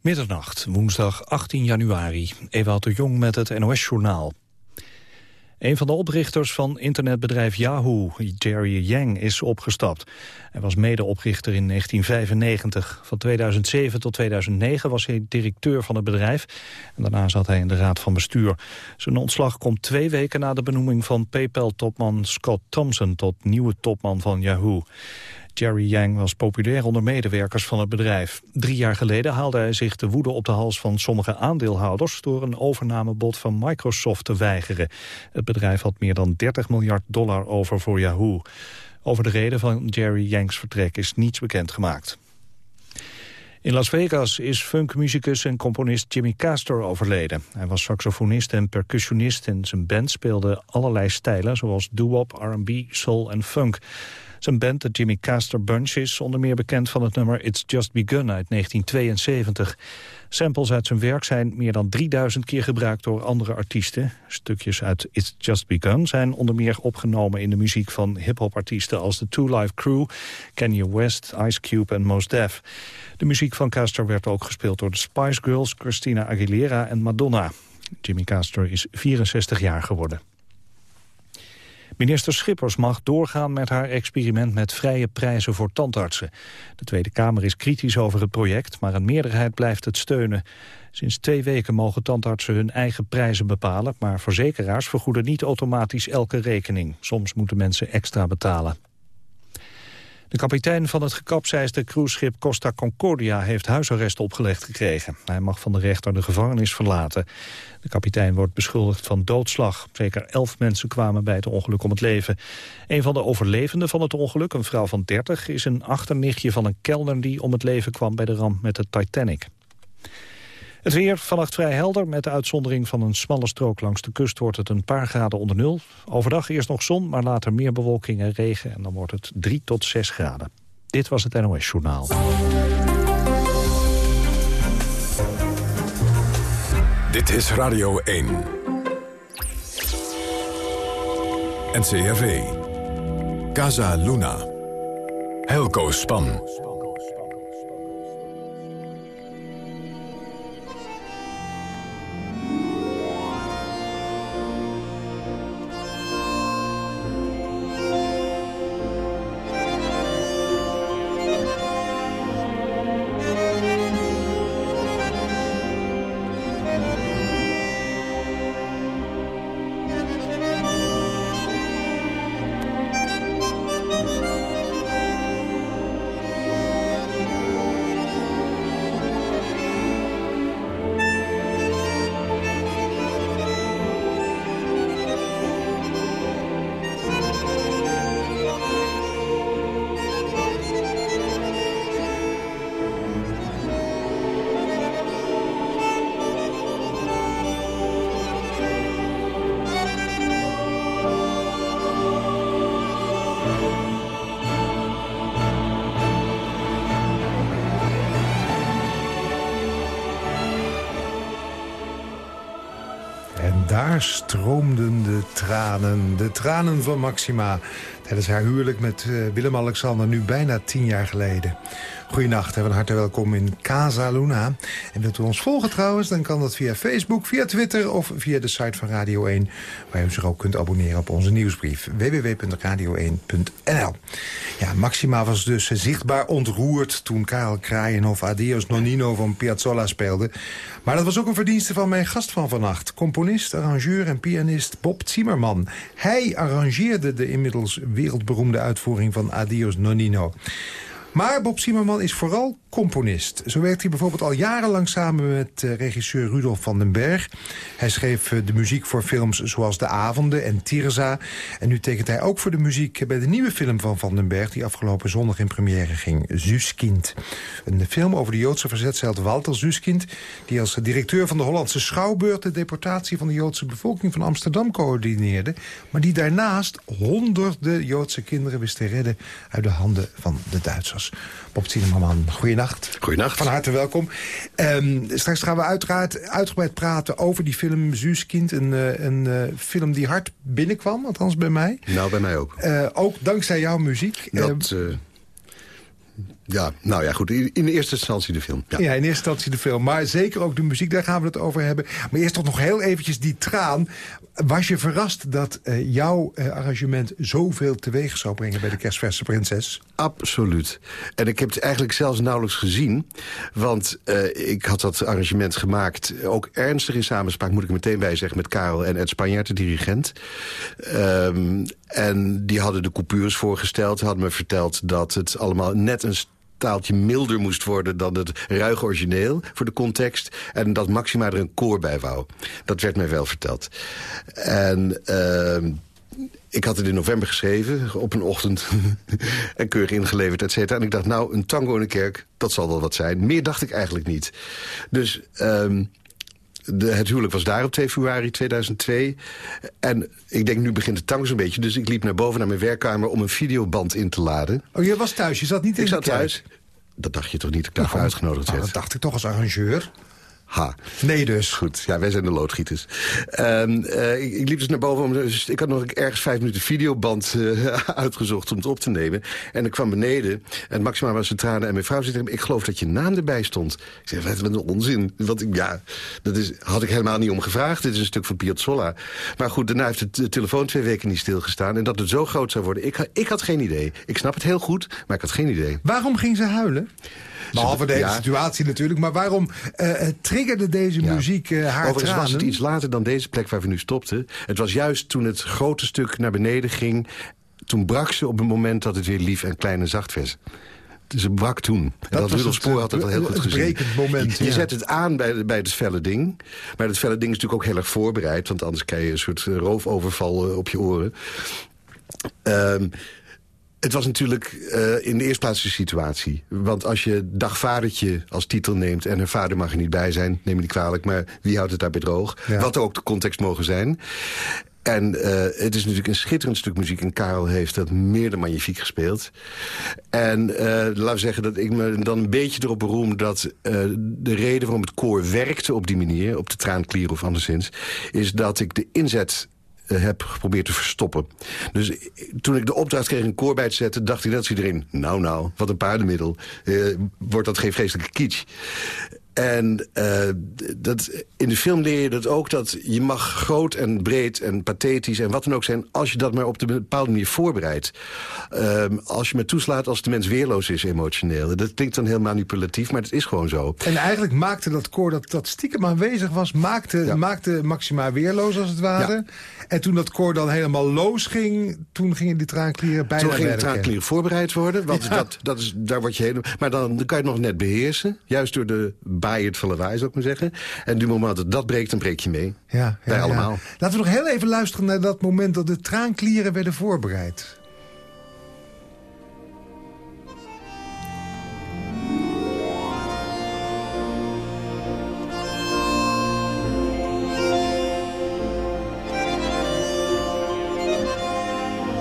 Middernacht, woensdag 18 januari. Ewout de Jong met het NOS-journaal. Een van de oprichters van internetbedrijf Yahoo, Jerry Yang, is opgestapt. Hij was medeoprichter in 1995. Van 2007 tot 2009 was hij directeur van het bedrijf. Daarna zat hij in de raad van bestuur. Zijn ontslag komt twee weken na de benoeming van PayPal-topman Scott Thompson... tot nieuwe topman van Yahoo. Jerry Yang was populair onder medewerkers van het bedrijf. Drie jaar geleden haalde hij zich de woede op de hals van sommige aandeelhouders... door een overnamebod van Microsoft te weigeren. Het bedrijf had meer dan 30 miljard dollar over voor Yahoo. Over de reden van Jerry Yangs vertrek is niets bekendgemaakt. In Las Vegas is funkmuzikus en componist Jimmy Castor overleden. Hij was saxofonist en percussionist en zijn band speelde allerlei stijlen... zoals doo-wop, R&B, soul en funk. Zijn band, de Jimmy Castor Bunch, is onder meer bekend van het nummer It's Just Begun uit 1972. Samples uit zijn werk zijn meer dan 3000 keer gebruikt door andere artiesten. Stukjes uit It's Just Begun zijn onder meer opgenomen in de muziek van hip-hop artiesten als de Two Live Crew, Kanye West, Ice Cube en Mos Def. De muziek van Castor werd ook gespeeld door de Spice Girls, Christina Aguilera en Madonna. Jimmy Castor is 64 jaar geworden. Minister Schippers mag doorgaan met haar experiment met vrije prijzen voor tandartsen. De Tweede Kamer is kritisch over het project, maar een meerderheid blijft het steunen. Sinds twee weken mogen tandartsen hun eigen prijzen bepalen, maar verzekeraars vergoeden niet automatisch elke rekening. Soms moeten mensen extra betalen. De kapitein van het gekapseisde cruiseschip Costa Concordia heeft huisarrest opgelegd gekregen. Hij mag van de rechter de gevangenis verlaten. De kapitein wordt beschuldigd van doodslag. Zeker elf mensen kwamen bij het ongeluk om het leven. Een van de overlevenden van het ongeluk, een vrouw van 30, is een achternichtje van een kelner die om het leven kwam bij de ramp met de Titanic. Het weer vannacht vrij helder. Met de uitzondering van een smalle strook langs de kust wordt het een paar graden onder nul. Overdag eerst nog zon, maar later meer bewolking en regen. En dan wordt het 3 tot 6 graden. Dit was het NOS Journaal. Dit is Radio 1. NCRV. Casa Luna. Helco Span. Stroomden de tranen. De tranen van Maxima tijdens haar huwelijk met eh, Willem-Alexander... nu bijna tien jaar geleden. Goedenacht en van harte welkom in Casa Luna. En wilt u ons volgen trouwens, dan kan dat via Facebook, via Twitter... of via de site van Radio 1, waar u zich ook kunt abonneren op onze nieuwsbrief. www.radio1.nl Ja, Maxima was dus zichtbaar ontroerd toen Karel Kraaienhof... Adios Nonino van Piazzolla speelde. Maar dat was ook een verdienste van mijn gast van vannacht. Componist, arrangeur en pianist Bob Zimmerman. Hij arrangeerde de inmiddels wereldberoemde uitvoering van Adios Nonino. Maar Bob Zimmerman is vooral componist. Zo werkt hij bijvoorbeeld al jarenlang samen met uh, regisseur Rudolf van den Berg. Hij schreef uh, de muziek voor films zoals De Avonden en Tirza. En nu tekent hij ook voor de muziek bij de nieuwe film van Van den Berg... die afgelopen zondag in première ging, Zuskind. Een film over de Joodse verzetsheld Walter Zuskind... die als directeur van de Hollandse Schouwburg... de deportatie van de Joodse bevolking van Amsterdam coördineerde... maar die daarnaast honderden Joodse kinderen wist te redden... uit de handen van de Duitsers. Bob Zimmerman, goeienacht. Goeienacht. Van harte welkom. Um, straks gaan we uiteraard uitgebreid praten over die film Zuuskind. Een, uh, een uh, film die hard binnenkwam, althans bij mij. Nou, bij mij ook. Uh, ook dankzij jouw muziek. Dat, Ja, nou ja, goed. In, eerste instantie de film. Ja. Ja. in eerste instantie de film. Maar zeker ook de muziek, daar gaan we het over hebben. Maar eerst toch nog heel eventjes die traan. Was je verrast dat uh, jouw uh, arrangement zoveel teweeg zou brengen... bij de kerstverse prinses? Absoluut. En ik heb het eigenlijk zelfs nauwelijks gezien. Want uh, ik had dat arrangement gemaakt, ook ernstig in samenspraak... moet ik meteen bij zeggen, met Karel en Ed Spanjaard, de dirigent. Um, en die hadden de coupures voorgesteld. Hadden me verteld dat het allemaal net een taaltje milder moest worden dan het ruige origineel voor de context. En dat Maxima er een koor bij wou. Dat werd mij wel verteld. En... Uh, ik had het in november geschreven, op een ochtend. en keurig ingeleverd, et cetera. En ik dacht, nou, een tango in de kerk, dat zal wel wat zijn. Meer dacht ik eigenlijk niet. Dus um, de, het huwelijk was daar op 2 februari 2002. En ik denk, nu begint de tango zo'n beetje. Dus ik liep naar boven naar mijn werkkamer om een videoband in te laden. Oh, je was thuis? Je zat niet in ik de zat thuis. Dat dacht je toch niet, dat ik daarvoor nou, uitgenodigd nou, werd? Dat dacht ik toch als arrangeur. Ha. Nee dus. Goed, ja, wij zijn de loodgieters. Um, uh, ik, ik, liep dus naar boven, om, dus ik had nog ergens vijf minuten videoband uh, uitgezocht om het op te nemen. En ik kwam beneden en Maxima was tranen en mijn vrouw zei ik geloof dat je naam erbij stond. Ik zei, wat een onzin. Want ja, dat is, had ik helemaal niet om gevraagd. Dit is een stuk van Piazzolla. Maar goed, daarna heeft de telefoon twee weken niet stilgestaan. En dat het zo groot zou worden, ik, ik had geen idee. Ik snap het heel goed, maar ik had geen idee. Waarom ging ze huilen? Behalve deze ja. situatie natuurlijk. Maar waarom uh, triggerde deze ja. muziek uh, haar Overigens tranen? was het iets later dan deze plek waar we nu stopten. Het was juist toen het grote stuk naar beneden ging... toen brak ze op het moment dat het weer lief en klein en zacht werd. Ze brak toen. En dat, dat Rudolf Spoor had dat al heel goed gezien. Moment, je, je ja. zet het aan bij, bij het felle ding. Maar het felle ding is natuurlijk ook heel erg voorbereid. Want anders krijg je een soort roofoverval op je oren. Um, het was natuurlijk uh, in de eerste plaats de situatie. Want als je dagvadertje als titel neemt... en haar vader mag er niet bij zijn, neem me niet kwalijk... maar wie houdt het daarbij droog? Ja. Wat ook de context mogen zijn. En uh, het is natuurlijk een schitterend stuk muziek. En Karel heeft dat meer dan magnifiek gespeeld. En uh, laten we zeggen dat ik me dan een beetje erop beroem... dat uh, de reden waarom het koor werkte op die manier... op de traanklier of anderszins... is dat ik de inzet heb geprobeerd te verstoppen. Dus toen ik de opdracht kreeg een koor bij te zetten... dacht ik dat iedereen, nou nou, wat een paardenmiddel. Uh, wordt dat geen vreselijke kitsch. En uh, dat, in de film leer je dat ook, dat je mag groot en breed en pathetisch en wat dan ook zijn... als je dat maar op de bepaalde manier voorbereidt. Uh, als je me toeslaat als de mens weerloos is emotioneel. Dat klinkt dan heel manipulatief, maar het is gewoon zo. En eigenlijk maakte dat koor dat, dat stiekem aanwezig was... maakte, ja. maakte Maxima weerloos als het ware. Ja. En toen dat koor dan helemaal los ging... toen gingen die traanklieren bijna Toen gingen de traanklieren voorbereid worden. Want ja. dat, dat is, daar word je helemaal... Maar dan, dan kan je het nog net beheersen. Juist door de baaierd van lawaai, zou ik maar zeggen. En du moment dat dat breekt, dan breek je mee. Ja, ja, Bij allemaal. Ja. Laten we nog heel even luisteren naar dat moment... dat de traanklieren werden voorbereid.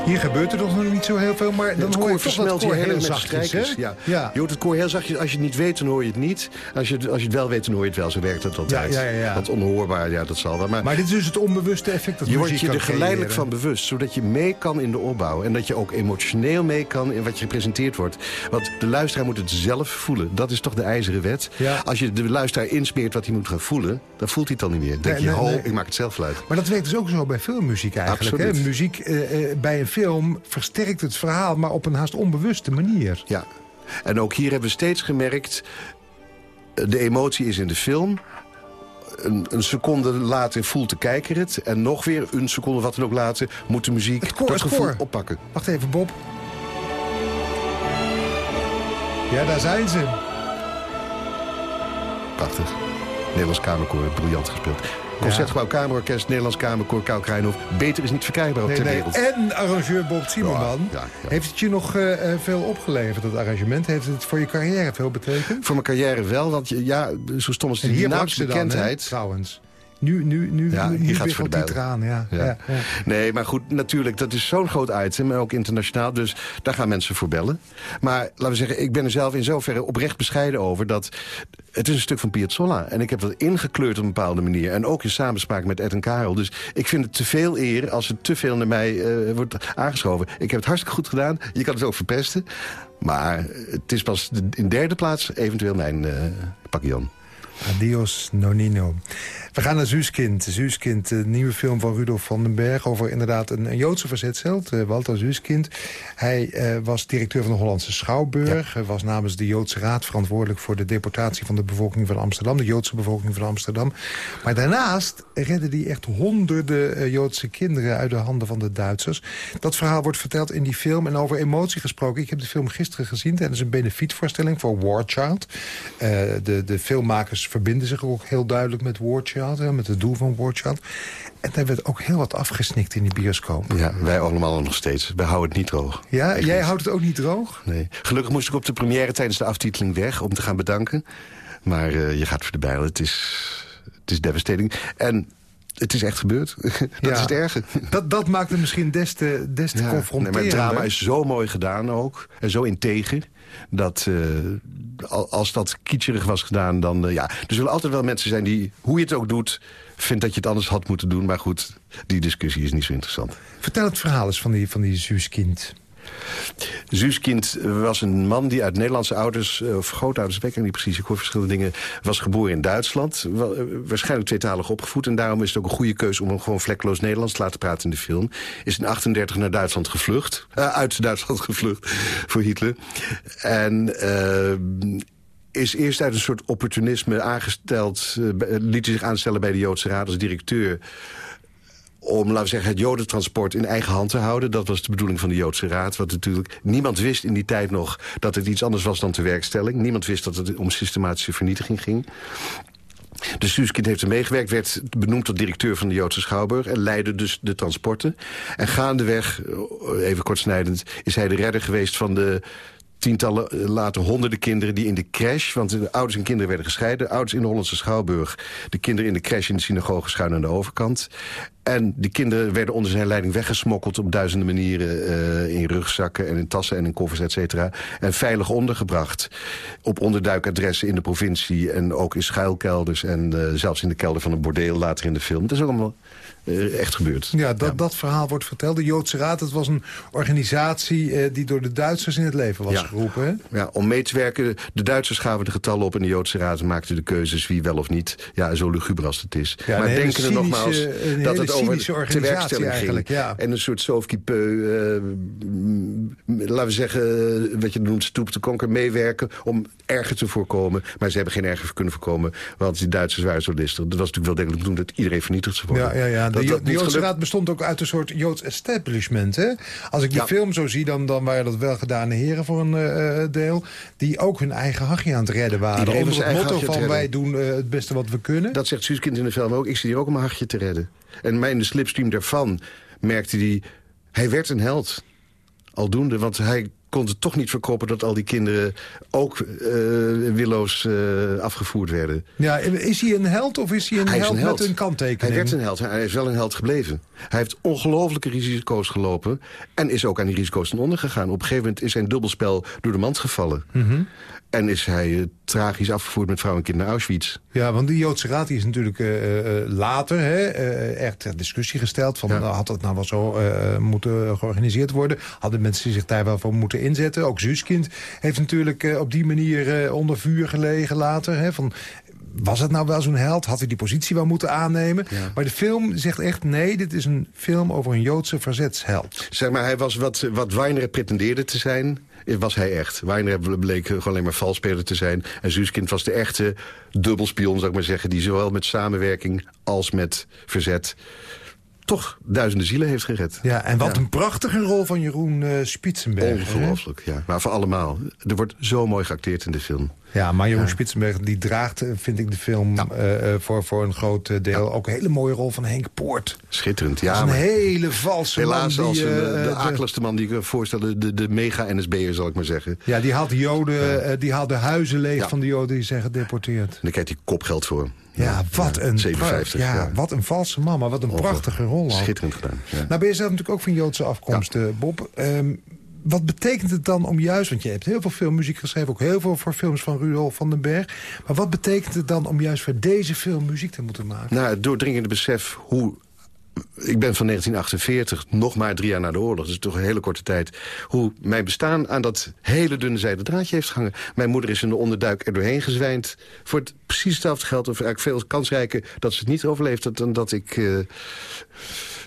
Hier gebeurt er toch nog niet zo heel veel, maar dan hoor je toch dat koor heel, zachtjes, hè? Ja. Ja. Je hoort het koor heel zachtjes. Als je het niet weet, dan hoor je het niet. Als je, het- als je het wel weet, dan hoor je het wel. Zo werkt het altijd. Ja, ja. Want onhoorbaar, ja, dat zal wel. Maar, Maar dit is dus het onbewuste effect dat je wordt je er geleidelijk creëren. van bewust. Zodat je mee kan in de opbouw. En dat je ook emotioneel mee kan in wat je gepresenteerd wordt. Want de luisteraar moet het zelf voelen. Dat is toch de ijzeren wet. Ja. Als je de luisteraar insmeert wat hij moet gaan voelen... dan voelt hij het dan niet meer. Dan denk Nee, je, nee, nee. ik maak het zelf luid. Maar dat werkt dus ook zo bij filmmuziek eigenlijk. Hè? Muziek eh, eh, bij een film versterkt het verhaal, maar op een haast onbewuste manier. Ja. En ook hier hebben we steeds gemerkt... de emotie is in de film... Een, een seconde later voelt de kijker het. En nog weer een seconde wat dan ook later... moet de muziek Het koor, dat het gevoel koor. oppakken. Wacht even, Bob. Ja, daar zijn ze. Prachtig. Nederlands Kamerkoor, briljant gespeeld. Concertgebouw Kamerorkest, Nederlands Kamerkoor, Kou Krijnhof. Beter is niet verkrijgbaar op Nee, nee. wereld. En arrangeur Bob Zimmerman. Ja, ja, ja. Heeft het je nog eh, eh, veel opgeleverd, dat arrangement? Heeft het voor je carrière veel betekend? Voor mijn carrière wel, want je- ja, zo stom als En die hier brak naamse ze dan, hè, bekendheid... trouwens. Nu, nu, nu, Ja, nu, nu gaat voor die traan. Ja. Ja. Nee, maar goed, natuurlijk, dat is zo'n groot item, en ook internationaal, dus daar gaan mensen voor bellen. Maar laten we zeggen, ik ben er zelf in zoverre oprecht bescheiden over... dat het is een stuk van Piazzolla. En ik heb dat ingekleurd op een bepaalde manier. En ook in samenspraak met Ed en Karel. Dus ik vind het te veel eer als het te veel naar mij eh, wordt aangeschoven. Ik heb het hartstikke goed gedaan. Je kan het ook verpesten. Maar het is pas in derde plaats eventueel mijn uh, pakje. Adios Nonino. We gaan naar Zuuskind. Zuuskind, de nieuwe film van Rudolf van den Berg... over inderdaad een, een Joodse verzetsheld, uh, Walter Zuuskind. Hij uh, was directeur van de Hollandse Schouwburg. Was namens de Joodse Raad verantwoordelijk... voor de deportatie van de bevolking van Amsterdam. De Joodse bevolking van Amsterdam. Maar daarnaast redde hij echt honderden uh, Joodse kinderen... uit de handen van de Duitsers. Dat verhaal wordt verteld in die film. En over emotie gesproken. Ik heb de film gisteren gezien tijdens een benefietvoorstelling voor War Child. de, de filmmakers verbinden zich ook heel duidelijk met War Child, hè, met het doel van War Child. En daar werd ook heel wat afgesnikt in die bioscoop. Ja, wij allemaal nog steeds. Wij houden het niet droog. Ja, Echt jij niet. houdt het ook niet droog? Nee. Gelukkig moest ik op de première tijdens de aftiteling weg om te gaan bedanken. Maar uh, je gaat voor de bijl. Het is, het is devastating. En het is echt gebeurd. dat ja, is het erge. Dat, dat maakt het misschien des te, des te ja. Nee, maar het drama is zo mooi gedaan ook. En zo integer. Dat uh, als dat kitscherig was gedaan, dan uh, ja. Er zullen altijd wel mensen zijn die, hoe je het ook doet... vindt dat je het anders had moeten doen. Maar goed, die discussie is niet zo interessant. Vertel het verhaal eens van die, van die Zuuskind. Zuuskind was een man die uit Nederlandse ouders... of grootouders, weet ik niet precies, ik hoor verschillende dingen... was geboren in Duitsland, waarschijnlijk tweetalig opgevoed... en daarom is het ook een goede keuze om hem gewoon vlekkeloos Nederlands te laten praten in de film. Is in 38 naar Duitsland gevlucht, uh, uit Duitsland gevlucht voor Hitler. En... Is eerst uit een soort opportunisme aangesteld... Liet hij zich aanstellen bij de Joodse Raad als directeur om, laten we zeggen, het jodentransport in eigen hand te houden. Dat was de bedoeling van de Joodse Raad. Wat natuurlijk niemand wist in die tijd nog dat het iets anders was dan tewerkstelling. Niemand wist dat het om systematische vernietiging ging. Dus Suskind heeft er meegewerkt, werd benoemd tot directeur van de Joodse Schouwburg... en leidde dus de transporten. En gaandeweg, even kortsnijdend, is hij de redder geweest van de tientallen, later honderden kinderen die in de crash... want de ouders en kinderen werden gescheiden. Ouders in de Hollandse Schouwburg. De kinderen in de crash in de synagoge schuin aan de overkant. En die kinderen werden onder zijn leiding weggesmokkeld... op duizenden manieren uh, in rugzakken en in tassen en in koffers, et cetera. En veilig ondergebracht. Op onderduikadressen in de provincie... en ook in schuilkelders en uh, zelfs in de kelder van een bordeel later in de film. Dat is allemaal uh, echt gebeurd. Ja dat, ja. dat verhaal wordt verteld. De Joodse Raad, dat was een organisatie... Uh, die door de Duitsers in het leven was ja. geroepen. Hè? Ja, om mee te werken. De Duitsers gaven de getallen op... en de Joodse Raad maakte de keuzes wie wel of niet. Ja, zo luguber als het is. Ja, maar denken cynische, er nogmaals dat het over tewerkstelling ging. Ja. En een soort sauf-qui-peu, uh, laten we zeggen... wat je noemt stoep te konker, meewerken... om erger te voorkomen. Maar ze hebben geen erger kunnen voorkomen. Want die Duitsers waren zo listig. Dat was natuurlijk wel degelijk bedoeld dat iedereen vernietigd zou worden. Ja, ja, ja. De, dat, de Joodse geluk... Raad bestond ook uit een soort Joods establishment. Hè? Als ik die ja. film zo zie, dan, dan waren dat wel gedane heren voor een uh, deel... die ook hun eigen hachje aan het redden waren. Iedereen Onder het motto van wij doen uh, het beste wat we kunnen. Dat zegt Suuskind in de film ook. Ik zie hier ook om een hachje te redden. En mij in de slipstream daarvan merkte hij... hij werd een held. Aldoende, want hij kon het toch niet verkroppen dat al die kinderen ook uh, willoos uh, afgevoerd werden. Ja, is hij een held of is hij een, hij held, een held met een kanttekening? Hij werd een held. Hij is wel een held gebleven. Hij heeft ongelofelijke risico's gelopen en is ook aan die risico's ten onder gegaan. Op een gegeven moment is zijn dubbelspel door de mand gevallen. Mm -hmm. En is hij uh, tragisch afgevoerd met vrouw en kind naar Auschwitz. Ja, want die Joodse Raad die is natuurlijk later hè, echt ter discussie gesteld. Van, ja. Had dat nou wel zo moeten georganiseerd worden? Hadden mensen zich daar wel voor moeten inzetten. Ook Zuuskind heeft natuurlijk uh, op die manier uh, onder vuur gelegen later. Hè, van, was het nou wel zo'n held? Had hij die positie wel moeten aannemen? Ja. Maar de film zegt echt, nee, dit is een film over een Joodse verzetsheld. Zeg maar, hij was wat, wat Weiner pretendeerde te zijn was hij echt. Weiner bleek gewoon alleen maar valspeler te zijn. En Zuuskind was de echte dubbelspion, zou ik maar zeggen... die zowel met samenwerking als met verzet toch duizenden zielen heeft gered. Ja, en wat ja. een prachtige rol van Jeroen uh, Spitsenberg. Ongelooflijk, ja. Maar voor allemaal. Er wordt zo mooi geacteerd in de film. Ja, Marion Spitsenberg die draagt, eh, vind ik, de film eh, eh, voor, voor een groot deel. Ook een hele mooie rol van Henk Poort. Schitterend, ja. Dat is een hele valse helaas man. als die, een, eh, de akeligste man die ik voorstelde. De, de mega-NSB'er, zal ik maar zeggen. Ja, die haalt joden, eh, die haalt de huizen leeg van de joden die zijn gedeporteerd. En dan krijgt hij kopgeld voor. Ja, wat een 57, pra- ja, ja. wat een valse man, maar wat een prachtige rol. Schitterend gedaan. Ja. Nou ben je zelf natuurlijk ook van Joodse afkomst, eh, Bob. Ehm, wat betekent het dan om juist, want je hebt heel veel filmmuziek geschreven... ook heel veel voor films van Rudolf van den Berg. Maar wat betekent het dan om juist voor deze film muziek te moeten maken? Nou, het doordringende besef hoe... Ik ben van 1948, nog maar drie jaar na de oorlog. Dus toch een hele korte tijd. Hoe mijn bestaan aan dat hele dunne zijden draadje heeft gehangen. Mijn moeder is in de onderduik er doorheen gezwijnd. Voor het precies hetzelfde geld. Of eigenlijk veel kansrijker dat ze het niet overleefd had... dan dat ik... eh,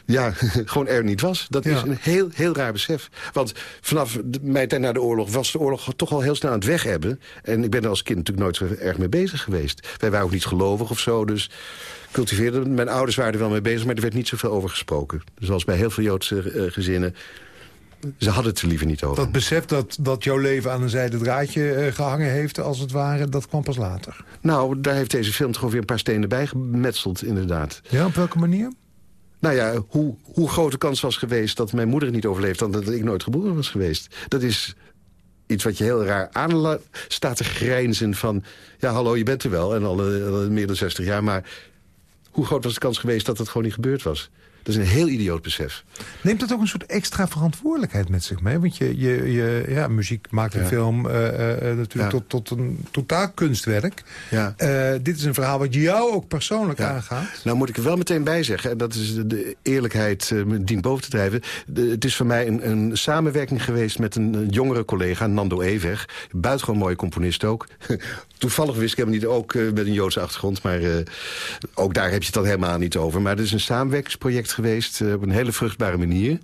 ja, gewoon er niet was. Dat Ja. is een heel, heel raar besef. Want vanaf mijn tijd na de oorlog was de oorlog toch al heel snel aan het weg hebben. En ik ben er als kind natuurlijk nooit zo erg mee bezig geweest. Wij waren ook niet gelovig of zo, dus cultiveerde. Mijn ouders waren er wel mee bezig, maar er werd niet zoveel over gesproken. Zoals bij heel veel Joodse eh, gezinnen. Ze hadden het er liever niet over. Dat besef dat, dat jouw leven aan een zijden draadje eh, gehangen heeft, als het ware, dat kwam pas later. Nou, daar heeft deze film toch weer een paar stenen bij gemetseld, inderdaad. Ja, op welke manier? Nou ja, hoe, hoe groot de kans was geweest dat mijn moeder niet overleefd... dan dat ik nooit geboren was geweest. Dat is iets wat je heel raar aan staat te grijnzen van... ja, hallo, je bent er wel, en al, eh, al meer dan 60 jaar... maar hoe groot was de kans geweest dat het gewoon niet gebeurd was? Dat is een heel idioot besef. Neemt dat ook een soort extra verantwoordelijkheid met zich mee? Want je, je, je ja, muziek maakt een Ja. film eh, eh, eh, natuurlijk Ja. tot, tot een totaal kunstwerk. Ja. Dit is een verhaal wat jou ook persoonlijk aangaat. Nou moet ik er wel meteen bij zeggen, en dat is de, eerlijkheid dient boven te drijven. De- het is voor mij een, een samenwerking geweest met een, een jongere collega, Nando Eweg. Buitengewoon mooie componist ook. Toevallig wist ik hem niet ook eh, met een Joodse achtergrond, maar eh, ook daar heb je het dan helemaal niet over. Maar het is een samenwerkingsproject geweest eh, op een hele vruchtbare manier.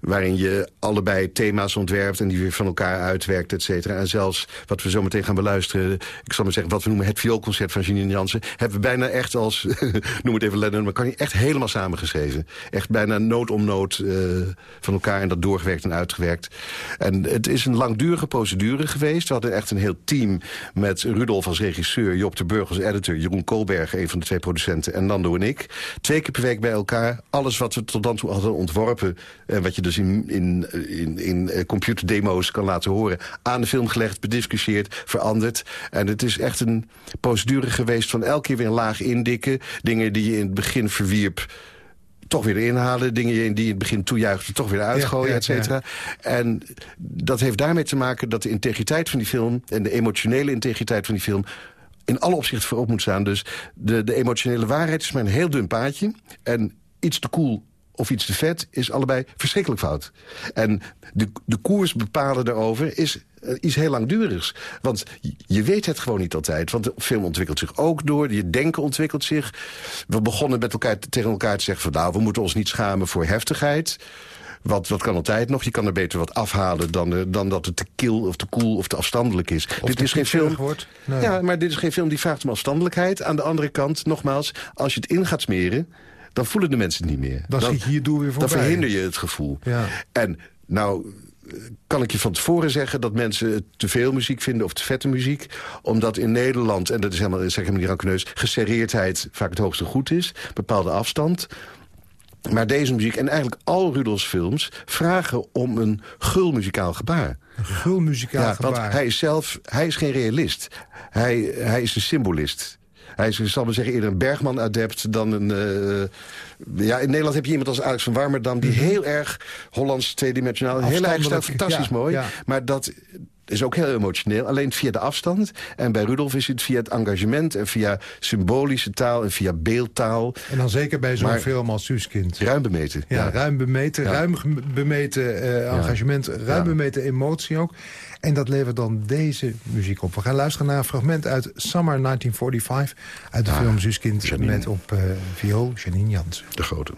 Waarin je allebei thema's ontwerpt en die weer van elkaar uitwerkt, et cetera. En zelfs wat we zo meteen gaan beluisteren, ik zal maar zeggen, wat we noemen het vioolconcert van Janine Jansen, hebben we bijna echt als, noem het even Lennon, maar kan je echt helemaal samengeschreven. Echt bijna noot om noot eh, van elkaar en dat doorgewerkt en uitgewerkt. En het is een langdurige procedure geweest. We hadden echt een heel team met Rudolf als regisseur, Job de Burg als editor, Jeroen Koolberg, een van de twee producenten, en Nando en ik. Twee keer per week bij elkaar. Alles wat we tot dan toe hadden ontworpen, en wat je dus in, in, in, in eh, computerdemo's kan laten horen, aan de film gelegd, bediscussieerd, veranderd. En het is echt een procedure geweest van elke keer weer een laag indikken. Dingen die je in het begin verwierp, toch weer inhalen. Dingen die je in het begin toejuichte, toch weer uitgooien, Ja, et cetera. En dat heeft daarmee te maken dat de integriteit van die film... en de emotionele integriteit van die film in alle opzichten voorop moet staan. Dus de, de emotionele waarheid is maar een heel dun paadje. En iets te cool of iets te vet is allebei verschrikkelijk fout. En de, de koers bepalen daarover is eh, iets heel langdurigs. Want je- weet het gewoon niet altijd. Want de film ontwikkelt zich ook door. Je denken ontwikkelt zich. We begonnen met elkaar tegen elkaar te zeggen... van nou, we moeten ons niet schamen voor heftigheid. Want dat kan altijd nog. Je kan er beter wat afhalen dan, eh, dan dat het te kil of te cool of te afstandelijk is. dit is geen film. wordt. Nee. Ja, maar dit is geen film die vraagt om afstandelijkheid. Aan de andere kant, nogmaals, als je het in gaat smeren... dan voelen de mensen het niet meer. Dan je doel weer Dan verhinder je het gevoel. Ja. En nou kan ik je van tevoren zeggen dat mensen te veel muziek vinden of te vette muziek. Omdat in Nederland, en dat is helemaal, zeg ik helemaal niet rankeneus... geserreerdheid vaak het hoogste goed is, bepaalde afstand... Maar deze muziek en eigenlijk al Rudolfs films vragen om een gul muzikaal gebaar. Een gul muzikaal Ja, gebaar. want hij is zelf, hij is geen realist. Hij, hij is een symbolist. Hij is, zal maar zeggen, eerder een Bergman-adept dan een... eh, ja, in Nederland heb je iemand als Alex van Warmerdam... die heel erg Hollands tweedimensionaal... heel stijl, Afstandelijk, fantastisch ja, mooi. ja. Maar dat is ook heel emotioneel. Alleen via de afstand. En bij Rudolf is het via het engagement... en via symbolische taal en via beeldtaal. En dan zeker bij zo'n film als Suuskind. Ruim bemeten. Ja, ruim bemeten, Ja. ruim bemeten eh, engagement, ruim bemeten emotie ook. En dat levert dan deze muziek op. We gaan luisteren naar een fragment uit Summer 1945... uit de film Suuskind met op eh viool Janine Jansen. De grote.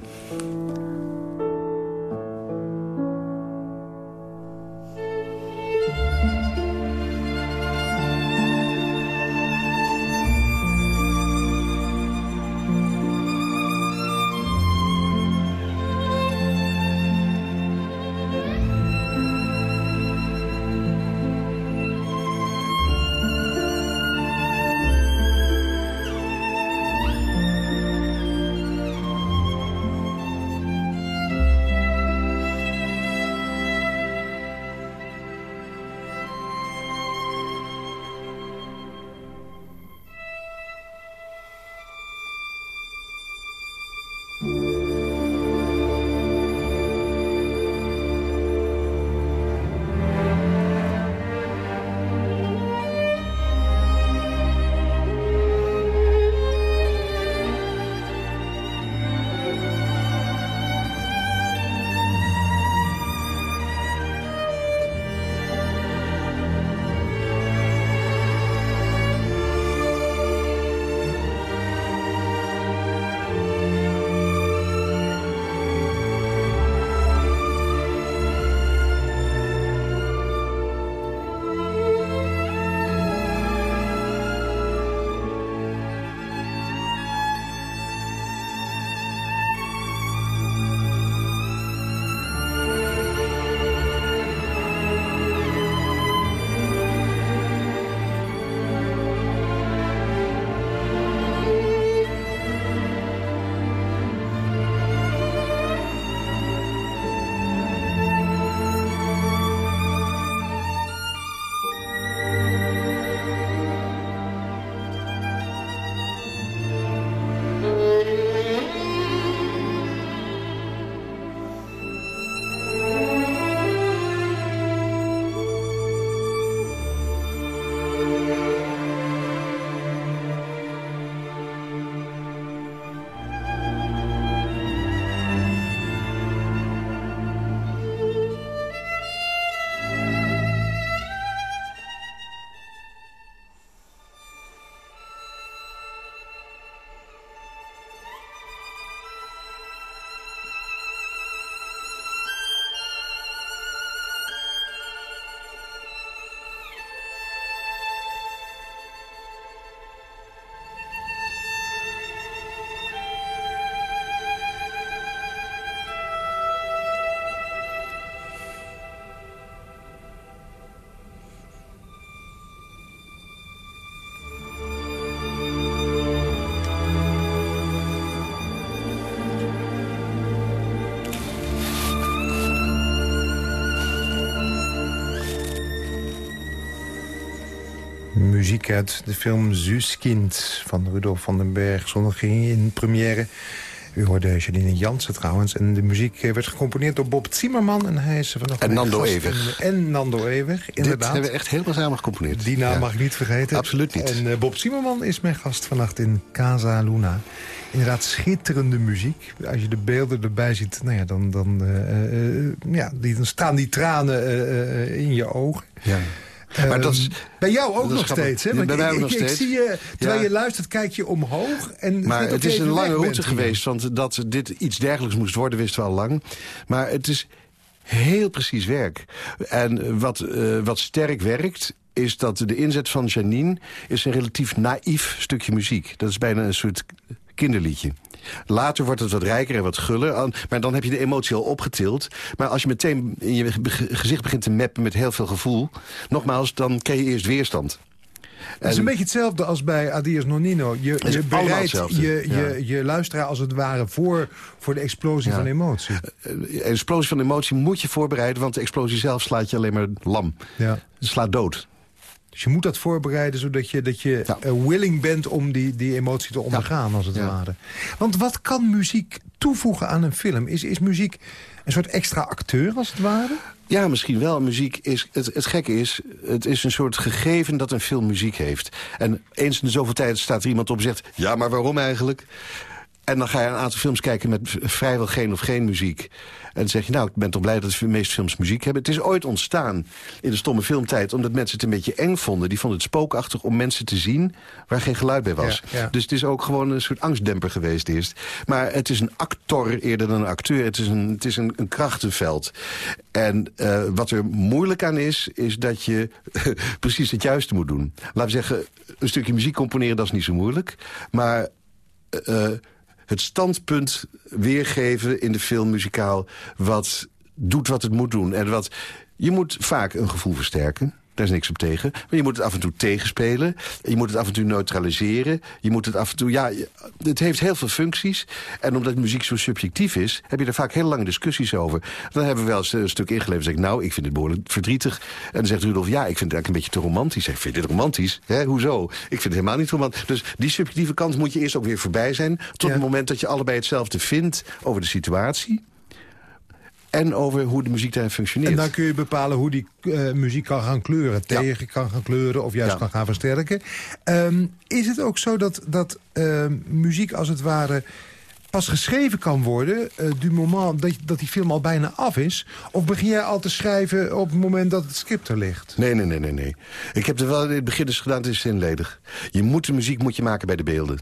Muziek uit de film Zuskind van Rudolf van den Berg. Zondag ging in première. U hoorde Janine Jansen trouwens. En de muziek eh, werd gecomponeerd door Bob Zimmerman. En hij is vanaf En Nando Ewer. En Nando Ewer, inderdaad. Dit hebben we echt helemaal samen gecomponeerd. Die naam mag ik niet vergeten. Absoluut niet. En uh, Bob Zimmerman is mijn gast vannacht in Casa Luna. Inderdaad schitterende muziek. Als je de beelden erbij ziet, nou ja, dan, dan, uh, ja, die, dan staan die tranen in je ogen. Ja. Maar dat is, bij jou ook nog steeds, hè? Want bij mij ik, ook nog ik, steeds. Ik zie je, terwijl je luistert, kijk je omhoog. En maar het is een lange route geweest, want dat dit iets dergelijks moest worden, wisten we al lang. Maar het is heel precies werk. En wat, uh, wat sterk werkt, is dat de inzet van Janine is een relatief naïef stukje muziek. Dat is bijna een soort kinderliedje. Later wordt het wat rijker en wat guller. Maar dan heb je de emotie al opgetild. Maar als je meteen in je gezicht begint te mappen met heel veel gevoel... nogmaals, dan ken je eerst weerstand. Het is een beetje hetzelfde als bij Adios Nonino. Je, je bereidt je, je, je luisteraar als het ware voor, voor de explosie ja. van emotie. Een explosie van emotie moet je voorbereiden... want de explosie zelf slaat je alleen maar lam. Ja. slaat dood. Dus je moet dat voorbereiden zodat je, dat je ja. uh, willing bent om die, die emotie te ondergaan, ja. als het ja. ware. Want wat kan muziek toevoegen aan een film? Is, is muziek een soort extra acteur, als het ware? Ja, misschien wel. Muziek is, het, het gekke is, het is een soort gegeven dat een film muziek heeft. En eens in de zoveel tijd staat er iemand op en zegt... ja, maar waarom eigenlijk? En dan ga je een aantal films kijken met vrijwel geen of geen muziek. En dan zeg je, nou, ik ben toch blij dat de meeste films muziek hebben. Het is ooit ontstaan in de stomme filmtijd... omdat mensen het een beetje eng vonden. Die vonden het spookachtig om mensen te zien waar geen geluid bij was. Ja, ja. Dus het is ook gewoon een soort angstdemper geweest eerst. Maar het is een actor eerder dan een acteur. Het is een, het is een, een krachtenveld. En uh, wat er moeilijk aan is, is dat je precies het juiste moet doen. Laten we zeggen, een stukje muziek componeren, dat is niet zo moeilijk. Maar... Uh, het standpunt weergeven in de film muzikaal... wat doet wat het moet doen. En wat, je moet vaak een gevoel versterken. Daar is niks op tegen. Maar je moet het af en toe tegenspelen. Je moet het af en toe neutraliseren. Je moet het af en toe... Ja, het heeft heel veel functies. En omdat muziek zo subjectief is... heb je er vaak heel lange discussies over. Dan hebben we wel eens een stuk ingeleverd. zeg ik, nou, ik vind het behoorlijk verdrietig. En dan zegt Rudolf, ja, ik vind het eigenlijk een beetje te romantisch. Ik vind dit romantisch? Hè, hoezo? Ik vind het helemaal niet romantisch. Dus die subjectieve kant moet je eerst ook weer voorbij zijn... tot Ja. het moment dat je allebei hetzelfde vindt over de situatie... en over hoe de muziek daarin functioneert. En dan kun je bepalen hoe die uh, muziek kan gaan kleuren. Ja. Tegen kan gaan kleuren of juist Ja. kan gaan versterken. Um, is het ook zo dat, dat uh, muziek als het ware pas geschreven kan worden... Uh, du moment dat, dat die film al bijna af is? Of begin jij al te schrijven op het moment dat het script er ligt? Nee, nee, nee, nee, nee. Ik heb er wel in het begin eens gedaan, het is zinledig. Je moet de muziek moet je maken bij de beelden.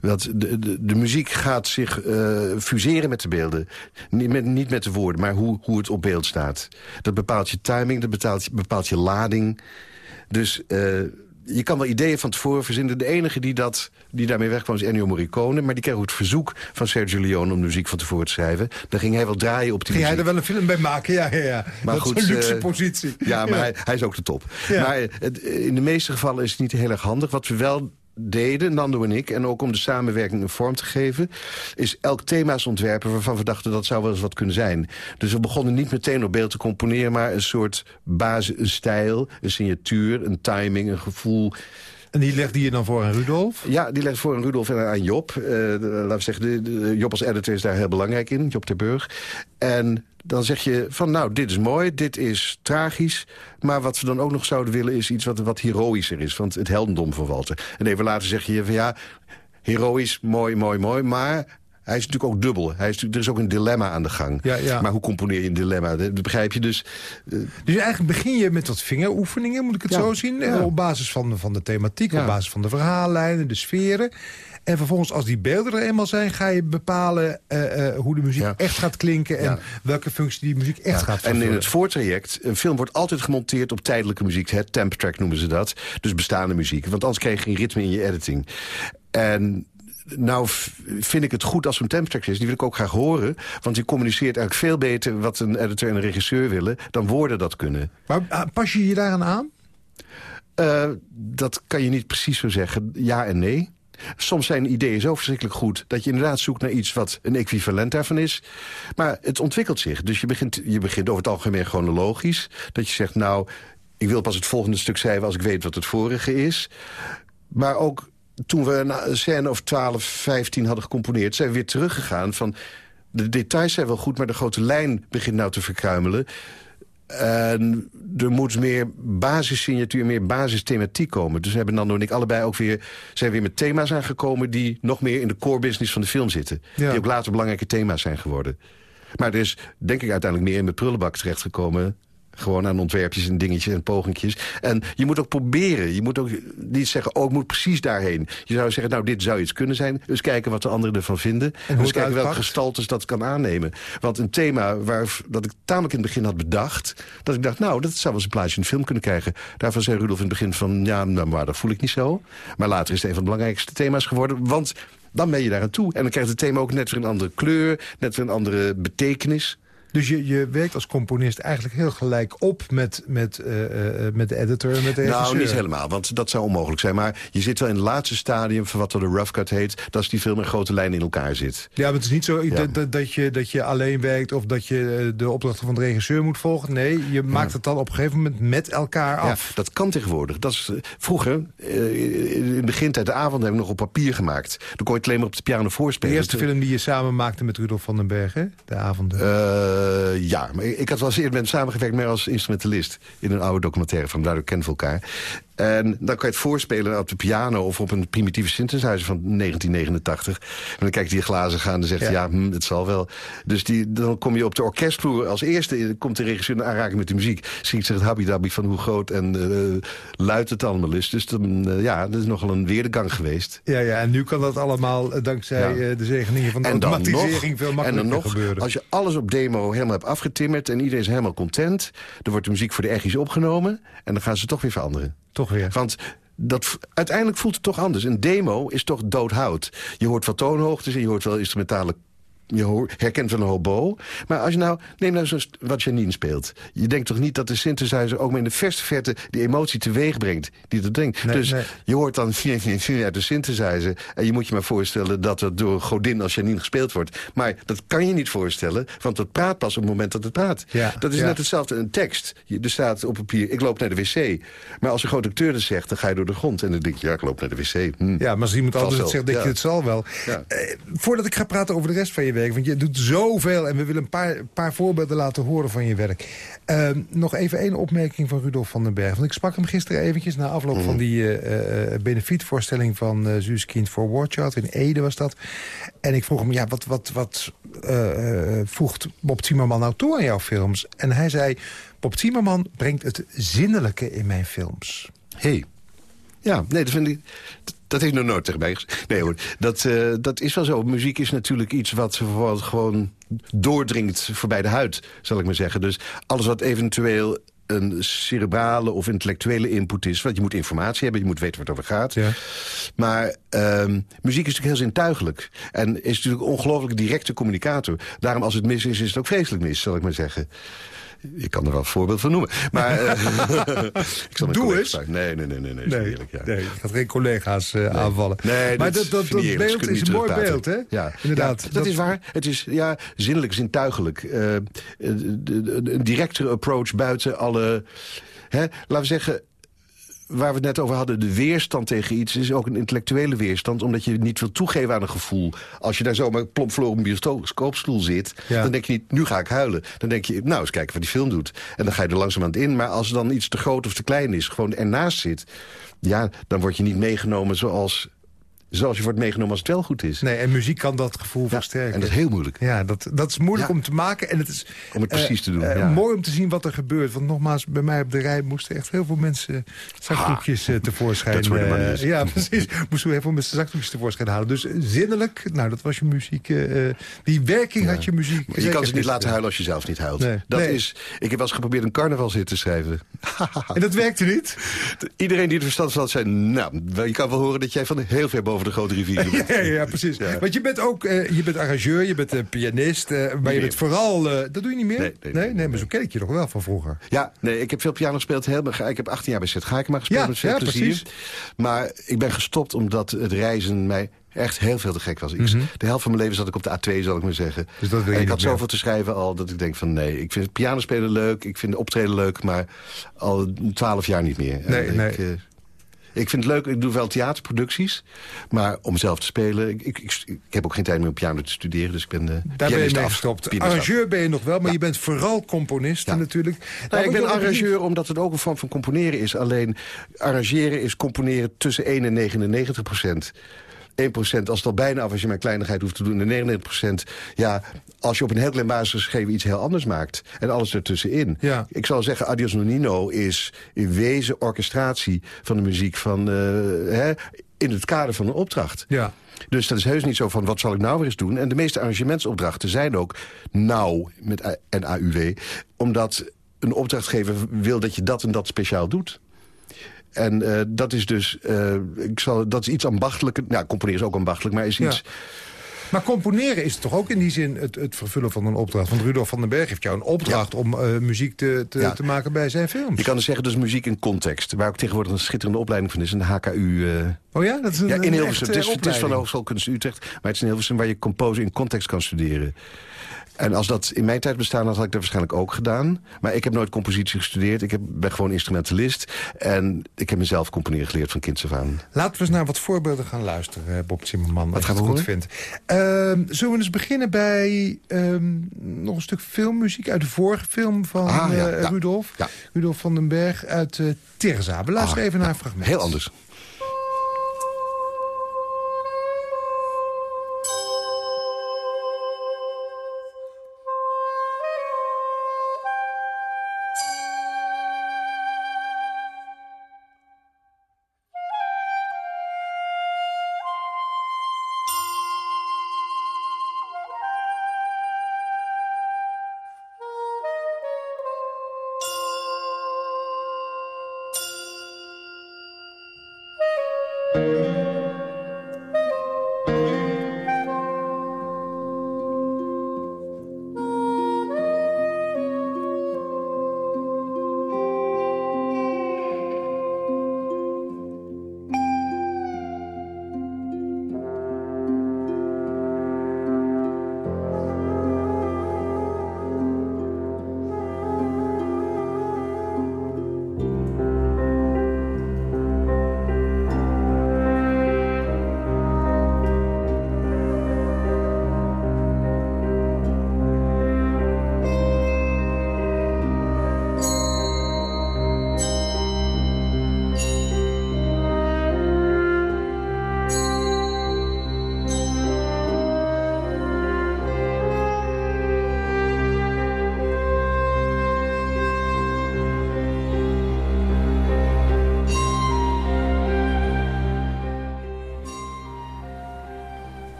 Want de, de, de muziek gaat zich uh, fuseren met de beelden. Niet met, niet met de woorden, maar hoe, hoe het op beeld staat. Dat bepaalt je timing, dat bepaalt, bepaalt je lading. Dus uh, je kan wel ideeën van tevoren verzinnen. De enige die, dat, die daarmee wegkwam is Ennio Morricone. Maar die kreeg ook het verzoek van Sergio Leone om de muziek van tevoren te schrijven. Dan ging hij wel draaien op die Ging muziek. hij er wel een film bij maken? Ja, ja, ja. Maar dat goed, is een luxe eh, positie. Ja, maar Hij, hij is ook de top. Ja. Maar het, in de meeste gevallen is het niet heel erg handig. Wat we wel deden, Nando en ik, en ook om de samenwerking een vorm te geven... is elk thema's ontwerpen waarvan we dachten dat zou wel eens wat kunnen zijn. Dus we begonnen niet meteen op beeld te componeren... maar een soort basis, een stijl, een signatuur, een timing, een gevoel... En die legde je dan voor aan Rudolf? Ja, die legt voor aan Rudolf en aan Job. Uh, de, laten we zeggen, de, de, Job als editor is daar heel belangrijk in, Job ter Burg. En dan zeg je van, nou, dit is mooi, dit is tragisch... maar wat we dan ook nog zouden willen is iets wat, wat heroïscher is... want het heldendom van Walter. En even later zeg je van, ja, heroïs, mooi, mooi, mooi... maar hij is natuurlijk ook dubbel. Hij is, er is ook een dilemma aan de gang. Ja, ja. Maar hoe componeer je een dilemma? Dat begrijp je dus... Uh, Dus eigenlijk begin je met wat vingeroefeningen, moet ik het Ja, zo zien? ja. Op basis van de, van de thematiek, Ja. op basis van de verhaallijnen, de sferen. En vervolgens, als die beelden er eenmaal zijn... ga je bepalen eh, eh, hoe de muziek Ja. echt gaat klinken... en Ja. welke functie die muziek echt Ja, gaat En vervullen. in het voortraject, een film wordt altijd gemonteerd op tijdelijke muziek. Het temp track noemen ze dat. Dus bestaande muziek. Want anders krijg je geen ritme in je editing. En nou vind ik het goed als zo'n temp track is. Die wil ik ook graag horen. Want die communiceert eigenlijk veel beter wat een editor en een regisseur willen... dan woorden dat kunnen. Maar ah, pas je je daaraan aan? Uh, dat kan je niet precies zo zeggen. Ja en nee. Soms zijn ideeën zo verschrikkelijk goed... dat je inderdaad zoekt naar iets wat een equivalent daarvan is. Maar het ontwikkelt zich. Dus je begint, je begint over het algemeen chronologisch. Dat je zegt, nou, ik wil pas het volgende stuk schrijven als ik weet wat het vorige is. Maar ook toen we een scène of 12, 15 hadden gecomponeerd... zijn we weer teruggegaan van... de details zijn wel goed, maar de grote lijn begint nou te verkruimelen. En er moet meer basisignatuur, meer basisthematiek komen. Dus hebben Nando en ik allebei ook weer, zijn weer met thema's aangekomen... die nog meer in de core business van de film zitten. Die ook later belangrijke thema's zijn geworden. Maar er is, denk ik, uiteindelijk meer in de prullenbak terechtgekomen... Gewoon aan ontwerpjes en dingetjes en pogingjes. En je moet ook proberen. Je moet ook niet zeggen, oh, ik moet precies daarheen. Je zou zeggen, nou, dit zou iets kunnen zijn. Dus kijken wat de anderen ervan vinden. En dus kijken welke gestaltes dat kan aannemen. Want een thema waar, dat ik tamelijk in het begin had bedacht... dat ik dacht, nou, dat zou wel eens een plaatje in de film kunnen krijgen. Daarvan zei Rudolf in het begin van, ja, nou, maar dat voel ik niet zo. Maar later is het een van de belangrijkste thema's geworden. Want dan ben je daar aan toe. En dan krijgt het thema ook net weer een andere kleur, net weer een andere betekenis. Dus je, je werkt als componist eigenlijk heel gelijk op met, met, uh, met de editor en met de Nou, niet helemaal, want dat zou onmogelijk zijn. Maar je zit wel in het laatste stadium van wat er de rough cut heet... dat is die film in grote lijnen in elkaar zit. Ja, maar het is niet zo dat, dat, je, dat je alleen werkt... of dat je de opdrachten van de regisseur moet volgen. Nee, je maakt het dan op een gegeven moment met elkaar af. Ja, dat kan tegenwoordig. Dat is, vroeger, in de begintijd, de avond hebben we nog op papier gemaakt. Dan kon je het alleen maar op de piano voorspelen. De eerste film die je samen maakte met Rudolf van den Berg, hè? De avonden. Uh, ja, maar ik had wel eens eerder samengewerkt... meer als instrumentalist in een oude documentaire van Daardoor kennen we elkaar. En dan kan je het voorspelen op de piano of op een primitieve synthesizer van 1989. En dan kijk je die glazen gaan en zegt hij, ja, hm, het zal wel. Dus die, dan kom je op de orkestvloer als eerste, komt de regisseur in aanraking met de muziek. Schiet zich het habidabi van hoe groot en uh, luid het allemaal is. Dus dan, uh, ja, dat is nogal een weerdegang geweest. Ja, ja, en nu kan dat allemaal uh, dankzij de zegeningen van de en automatisering veel makkelijker en dan nog, gebeuren. Als je alles op demo helemaal hebt afgetimmerd en iedereen is helemaal content, dan wordt de muziek voor de echi's opgenomen en dan gaan ze toch weer veranderen. Toch weer. Want dat, uiteindelijk voelt het toch anders. Een demo is toch doodhout. Je hoort wel toonhoogtes en je hoort wel instrumentale je herkent van een hobo. Maar als je nou, neem nou zoals wat Janine speelt. Je denkt toch niet dat de synthesizer ook maar in de verste verte... die emotie teweeg brengt die dat denkt. dus je hoort dan vier, vier, vier uit de synthesizer... en je moet je maar voorstellen dat het door een godin als Janine gespeeld wordt. Maar dat kan je niet voorstellen, want het praat pas op het moment dat het praat. Ja, dat is net hetzelfde een tekst. Er staat op papier, ik loop naar de wc. Maar als een grote acteur dat zegt, dan ga je door de grond. En dan denk je, ja, ik loop naar de wc. Hm. Ja, maar als iemand anders het zegt, denk je, het zal wel. Eh, voordat ik ga praten over de rest van je want je doet zoveel en we willen een paar, paar voorbeelden laten horen van je werk. Ehm, nog even één opmerking van Rudolf van den Berg. Want ik sprak hem gisteren eventjes na afloop van mhm. die uh, benefietvoorstelling van uh, Zuus Kind for War Child. In Ede was dat. En ik vroeg hem, ja, wat, wat, wat voegt Bob Zimmerman nou toe aan jouw films? En hij zei, Bob Zimmerman brengt het zinnelijke in mijn films. Hey. Ja, nee, dat vind ik... Dat heeft nog nooit tegen mij gezegd. Nee hoor, dat, uh, dat is wel zo. Muziek is natuurlijk iets wat, wat gewoon doordringt voorbij de huid, zal ik maar zeggen. Dus alles wat eventueel een cerebrale of intellectuele input is. Want je moet informatie hebben, je moet weten waar het over gaat. Ja. Maar um, muziek is natuurlijk heel zintuigelijk. En is natuurlijk een ongelooflijk directe communicator. Daarom als het mis is, is het ook vreselijk mis, zal ik maar zeggen. Ik kan er wel een voorbeeld van noemen. Maar, uh, ik zal Doe eens. Nee, nee, nee. nee, nee, nee, eerlijk, ja. nee, ik ga geen collega's uh, nee. aanvallen. Nee, maar dat, dat, dat beeld is een mooi beeld, hè? Ja, inderdaad. Ja, dat, dat, is waar. Het is ja, zinnelijk, zintuigelijk. Uh, een directere approach buiten alle... Hè, laten we zeggen, waar we het net over hadden, de weerstand tegen iets... is ook een intellectuele weerstand, omdat je niet wil toegeven aan een gevoel. Als je daar zomaar plomp op een bioscoopstoel zit... dan denk je niet, nu ga ik huilen. Dan denk je, nou, eens kijken wat die film doet. En dan ga je er langzamerhand in. Maar als er dan iets te groot of te klein is, gewoon ernaast zit... ja, dan word je niet meegenomen zoals zoals je wordt meegenomen als het wel goed is. Nee, en muziek kan dat gevoel versterken. En dat is heel moeilijk. Ja, dat, dat is moeilijk om te maken. En het is om het precies te doen. Uh, mooi om te zien wat er gebeurt. Want nogmaals, bij mij op de rij moesten echt heel veel mensen zakdoekjes uh, tevoorschijn. Uh, ja, precies. Moesten heel veel mensen zakdoekjes tevoorschijn halen. Dus zinnelijk, nou, dat was je muziek. die werking had je muziek. je kan ze niet laten huilen als je zelf niet huilt. Nee. Dat Is, ik heb wel eens geprobeerd een carnavalzit te schrijven. en dat werkte niet? Iedereen die het verstand had, zei... Nou, je kan wel horen dat jij van heel ver boven de grote rivier. ja, ja, precies. Want je bent ook uh, je bent arrangeur, je bent uh, pianist. Uh, maar je bent vooral... dat doe je niet meer? Nee, nee, nee, maar zo ken ik je nog wel van vroeger. Ja, nee, ik heb veel piano gespeeld. Helemaal, ik heb 18 jaar bij Zet maar gespeeld ja, met veel ja, plezier. Precies. Maar ik ben gestopt omdat het reizen mij Echt heel veel te gek was. Ik, De helft van mijn leven zat ik op de A2, zal ik maar zeggen. Dus dat en ik had meer. zoveel te schrijven al dat ik denk van nee. Ik vind pianospelen leuk, ik vind optreden leuk... maar al twaalf jaar niet meer. En Nee, nee. Ik, eh, ik vind het leuk, ik doe wel theaterproducties. Maar om zelf te spelen... Ik, ik, ik, ik heb ook geen tijd meer om piano te studeren. Dus ik ben, eh, Daar ben je mee gestopt. Arrangeur ben je nog wel, maar Ja. je bent vooral componist Ja. natuurlijk. Nou, ik ben arrangeur omdat het ook een vorm van componeren is. Alleen arrangeren is componeren tussen 1 en 99 procent. 1 procent, als het al bijna af als je maar kleinigheid hoeft te doen. En 99 procent, ja, als je op een heel klein basisgeschreven iets heel anders maakt. En alles ertussenin. Ja. Ik zal zeggen, Adios Nonino is in wezen orchestratie van de muziek van... eh, hè, in het kader van een opdracht. Ja. Dus dat is heus niet zo van, wat zal ik nou weer eens doen? En de meeste arrangementsopdrachten zijn ook nauw met en AUW. Omdat een opdrachtgever wil dat je dat en dat speciaal doet. En eh, dat is dus, eh, ik zal, dat is iets ambachtelijker. Nou, componeren is ook ambachtelijk, maar is Ja. iets... Maar componeren is toch ook in die zin het, het vervullen van een opdracht. Want Rudolf van den Berg heeft jou een opdracht om eh, muziek te, te, Ja. te maken bij zijn films. Je kan dus zeggen, dus muziek in context. Waar ook tegenwoordig een schitterende opleiding van is. Een HKU... eh, Oh ja, dat is een, ja, in Hilversum. Het is, het is van de. Hogeschool Kunst Utrecht. Maar het is in Hilversum waar je composen in context kan studeren. En als dat in mijn tijd bestaan had, had ik dat waarschijnlijk ook gedaan. Maar ik heb nooit compositie gestudeerd. Ik heb, ben gewoon instrumentalist. En ik heb mezelf componeren geleerd van kinds af aan. Laten we eens naar wat voorbeelden gaan luisteren, eh, Bob Zimmerman. Wat gaan we goed vindt. Ehm, zullen we eens beginnen bij ehm, nog een stuk filmmuziek uit de vorige film van Ah, ja, eh, ja. Rudolf. Ja. Rudolf van den Berg uit eh Terza. We luisteren Ah, even naar een fragment. Heel anders.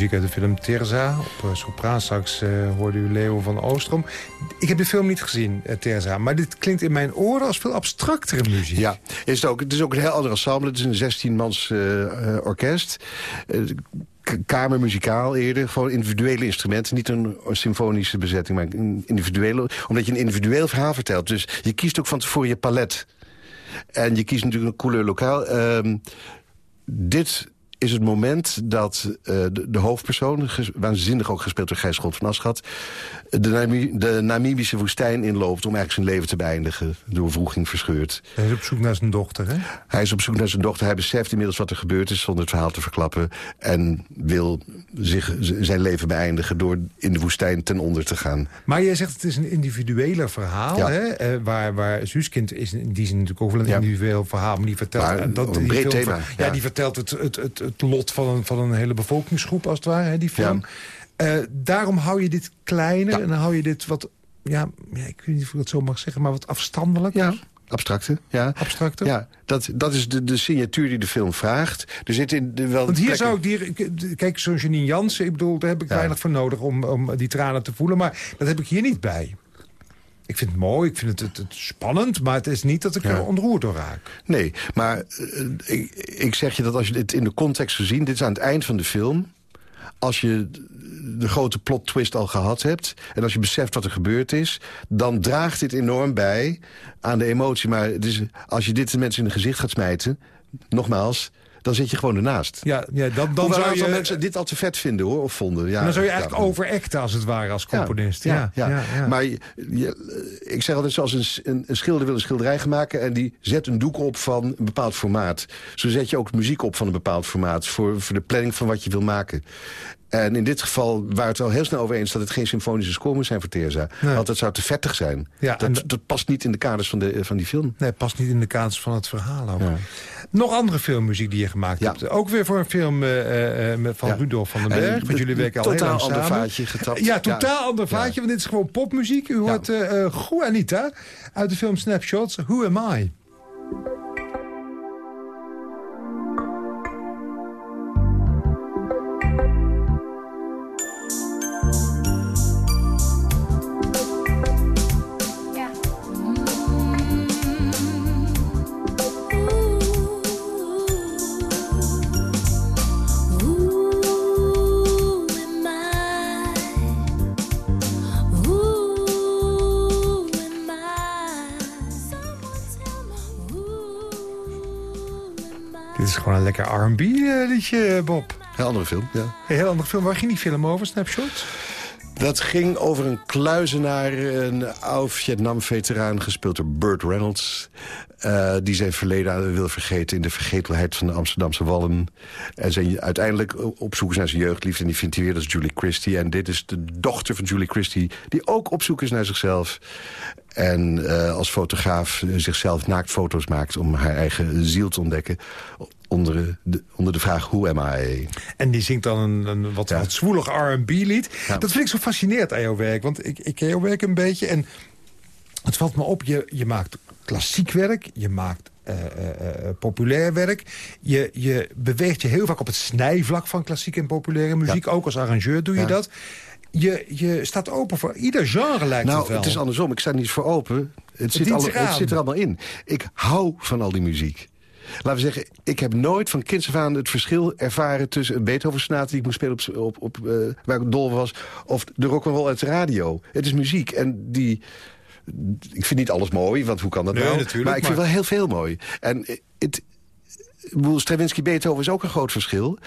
Muziek uit de film Terza. Op uh, sopraansax uh, hoorde u Leo van Oostrom. Ik heb de film niet gezien, uh, Terza. Maar dit klinkt in mijn oren als veel abstractere muziek. Ja, is het, ook, het is ook een heel ander ensemble. Het is een 16-mans uh, orkest. kamermuzikaal eerder. Gewoon individuele instrumenten. Niet een, symfonische bezetting, maar een individuele. Omdat je een individueel verhaal vertelt. Dus je kiest ook van tevoren je palet. En je kiest natuurlijk een couleur lokaal. dit is het moment dat uh, de, de, hoofdpersoon... waanzinnig ook gespeeld door Gijs Scholt van Aschat... De, Nami de Namibische woestijn inloopt om eigenlijk zijn leven te beëindigen. Door wroeging verscheurd. Hij is op zoek naar zijn dochter, hè? Hij is op zoek naar zijn dochter. Hij beseft inmiddels wat er gebeurd is zonder het verhaal te verklappen. En wil zich, zijn leven beëindigen door in de woestijn ten onder te gaan. Maar jij zegt het is een individueler verhaal. Ja. Hè? Uh, waar, waar Suuskind is in die zin natuurlijk ook wel een Ja. individueel verhaal. Maar die vertelt, Maar dat, een breed thema, ja. ja. die vertelt het, het, het, het lot van een, van een hele bevolkingsgroep als het ware, hè, die film. Eh, daarom hou je dit kleiner Ja. en dan hou je dit wat... Ja, ja, ik weet niet of ik dat zo mag zeggen, maar wat afstandelijk. Ja, abstracte. Ja. Abstracter. Ja, dat, dat is de, de signatuur die de film vraagt. Er zit in de, wel Want hier plekken- zou ik die... Kijk, zo'n Janine Jansen, ik bedoel, daar heb ik Ja. weinig voor nodig om, om die tranen te voelen. Maar dat heb ik hier niet bij. Ik vind het mooi, ik vind het, het, het spannend, maar het is niet dat ik Ja. er ontroerd door raak. Nee, maar eh, ik, ik zeg je dat als je dit in de context gezien... dit is aan het eind van de film... als je de grote plot twist al gehad hebt... en als je beseft wat er gebeurd is... dan draagt dit enorm bij aan de emotie. Maar het is, als je dit de mensen in het gezicht gaat smijten... nogmaals, dan zit je gewoon ernaast. Ja, ja dan, dan zou je... mensen dit al te vet vinden, hoor, of vonden. Ja, dan zou je eigenlijk ja. overacten als het ware als componist. Ja, ja, ja, ja. Maar je- ik zeg altijd, zoals een, een, een schilder wil een schilderij maken... en die zet een doek op van een bepaald formaat. Zo zet je ook muziek op van een bepaald formaat... voor, voor de planning van wat je wil maken. En in dit geval waren we het al heel snel over eens... dat het geen symfonische score moet zijn voor Terza. Nee. Want dat zou te vettig zijn. Ja, dat, dat past niet in de kaders van, de, van die film. Nee, past niet in de kaders van het verhaal ook. Ja. Nog andere filmmuziek die je gemaakt Ja. hebt. Ook weer voor een film eh, eh, van. Rudolf van den En Berg. Want jullie werken al heel totaal lang ander samen. vaatje getapt. Ja, totaal ander vaatje. Want dit is gewoon popmuziek. U hoort eh eh, Juanita uit de film Snapshots. Who Am I? R&B eh, liedje, Bob. Heel andere film, ja. Een heel andere film. Waar ging die film over, Snapshots? Dat ging over een kluizenaar, een oud Vietnam-veteraan... gespeeld door Burt Reynolds... eh, die zijn verleden wil vergeten in de vergetelheid van de Amsterdamse Wallen. En zijn uiteindelijk op zoek is naar zijn jeugdliefde... en die vindt hij weer, dat is Julie Christie. En dit is de dochter van Julie Christie... die ook op zoek is naar zichzelf. En eh, als fotograaf zichzelf naaktfoto's maakt... om haar eigen ziel te ontdekken... onder de, onder de vraag, who am I? En die zingt dan een, een wat, Ja. wat zwoelig R&B-lied. Ja. Dat vind ik zo fascinerend aan jouw werk. Want ik, ik ken jouw werk een beetje. En het valt me op, je, je maakt klassiek werk. Je maakt eh, populair werk. Je, je beweegt je heel vaak op het snijvlak van klassiek en populaire muziek. Ook als arrangeur doe je dat. Je, je staat open voor ieder genre, lijkt het Nou, wel. het is andersom. Ik sta niet voor open. Het, zit, alle- het zit er allemaal in. Ik hou van al die muziek. Laten we zeggen, ik heb nooit van kinds af aan het verschil ervaren... tussen een Beethoven-sonate die ik moest spelen op, op, op, eh, waar ik dol was... of de rock'n'roll uit de radio. Het is muziek en die... Ik vind niet alles mooi, want hoe kan dat Nee, nou? maar ik vind maar- wel heel veel mooi. En het, ik bedoel, Stravinsky Beethoven is ook een groot verschil.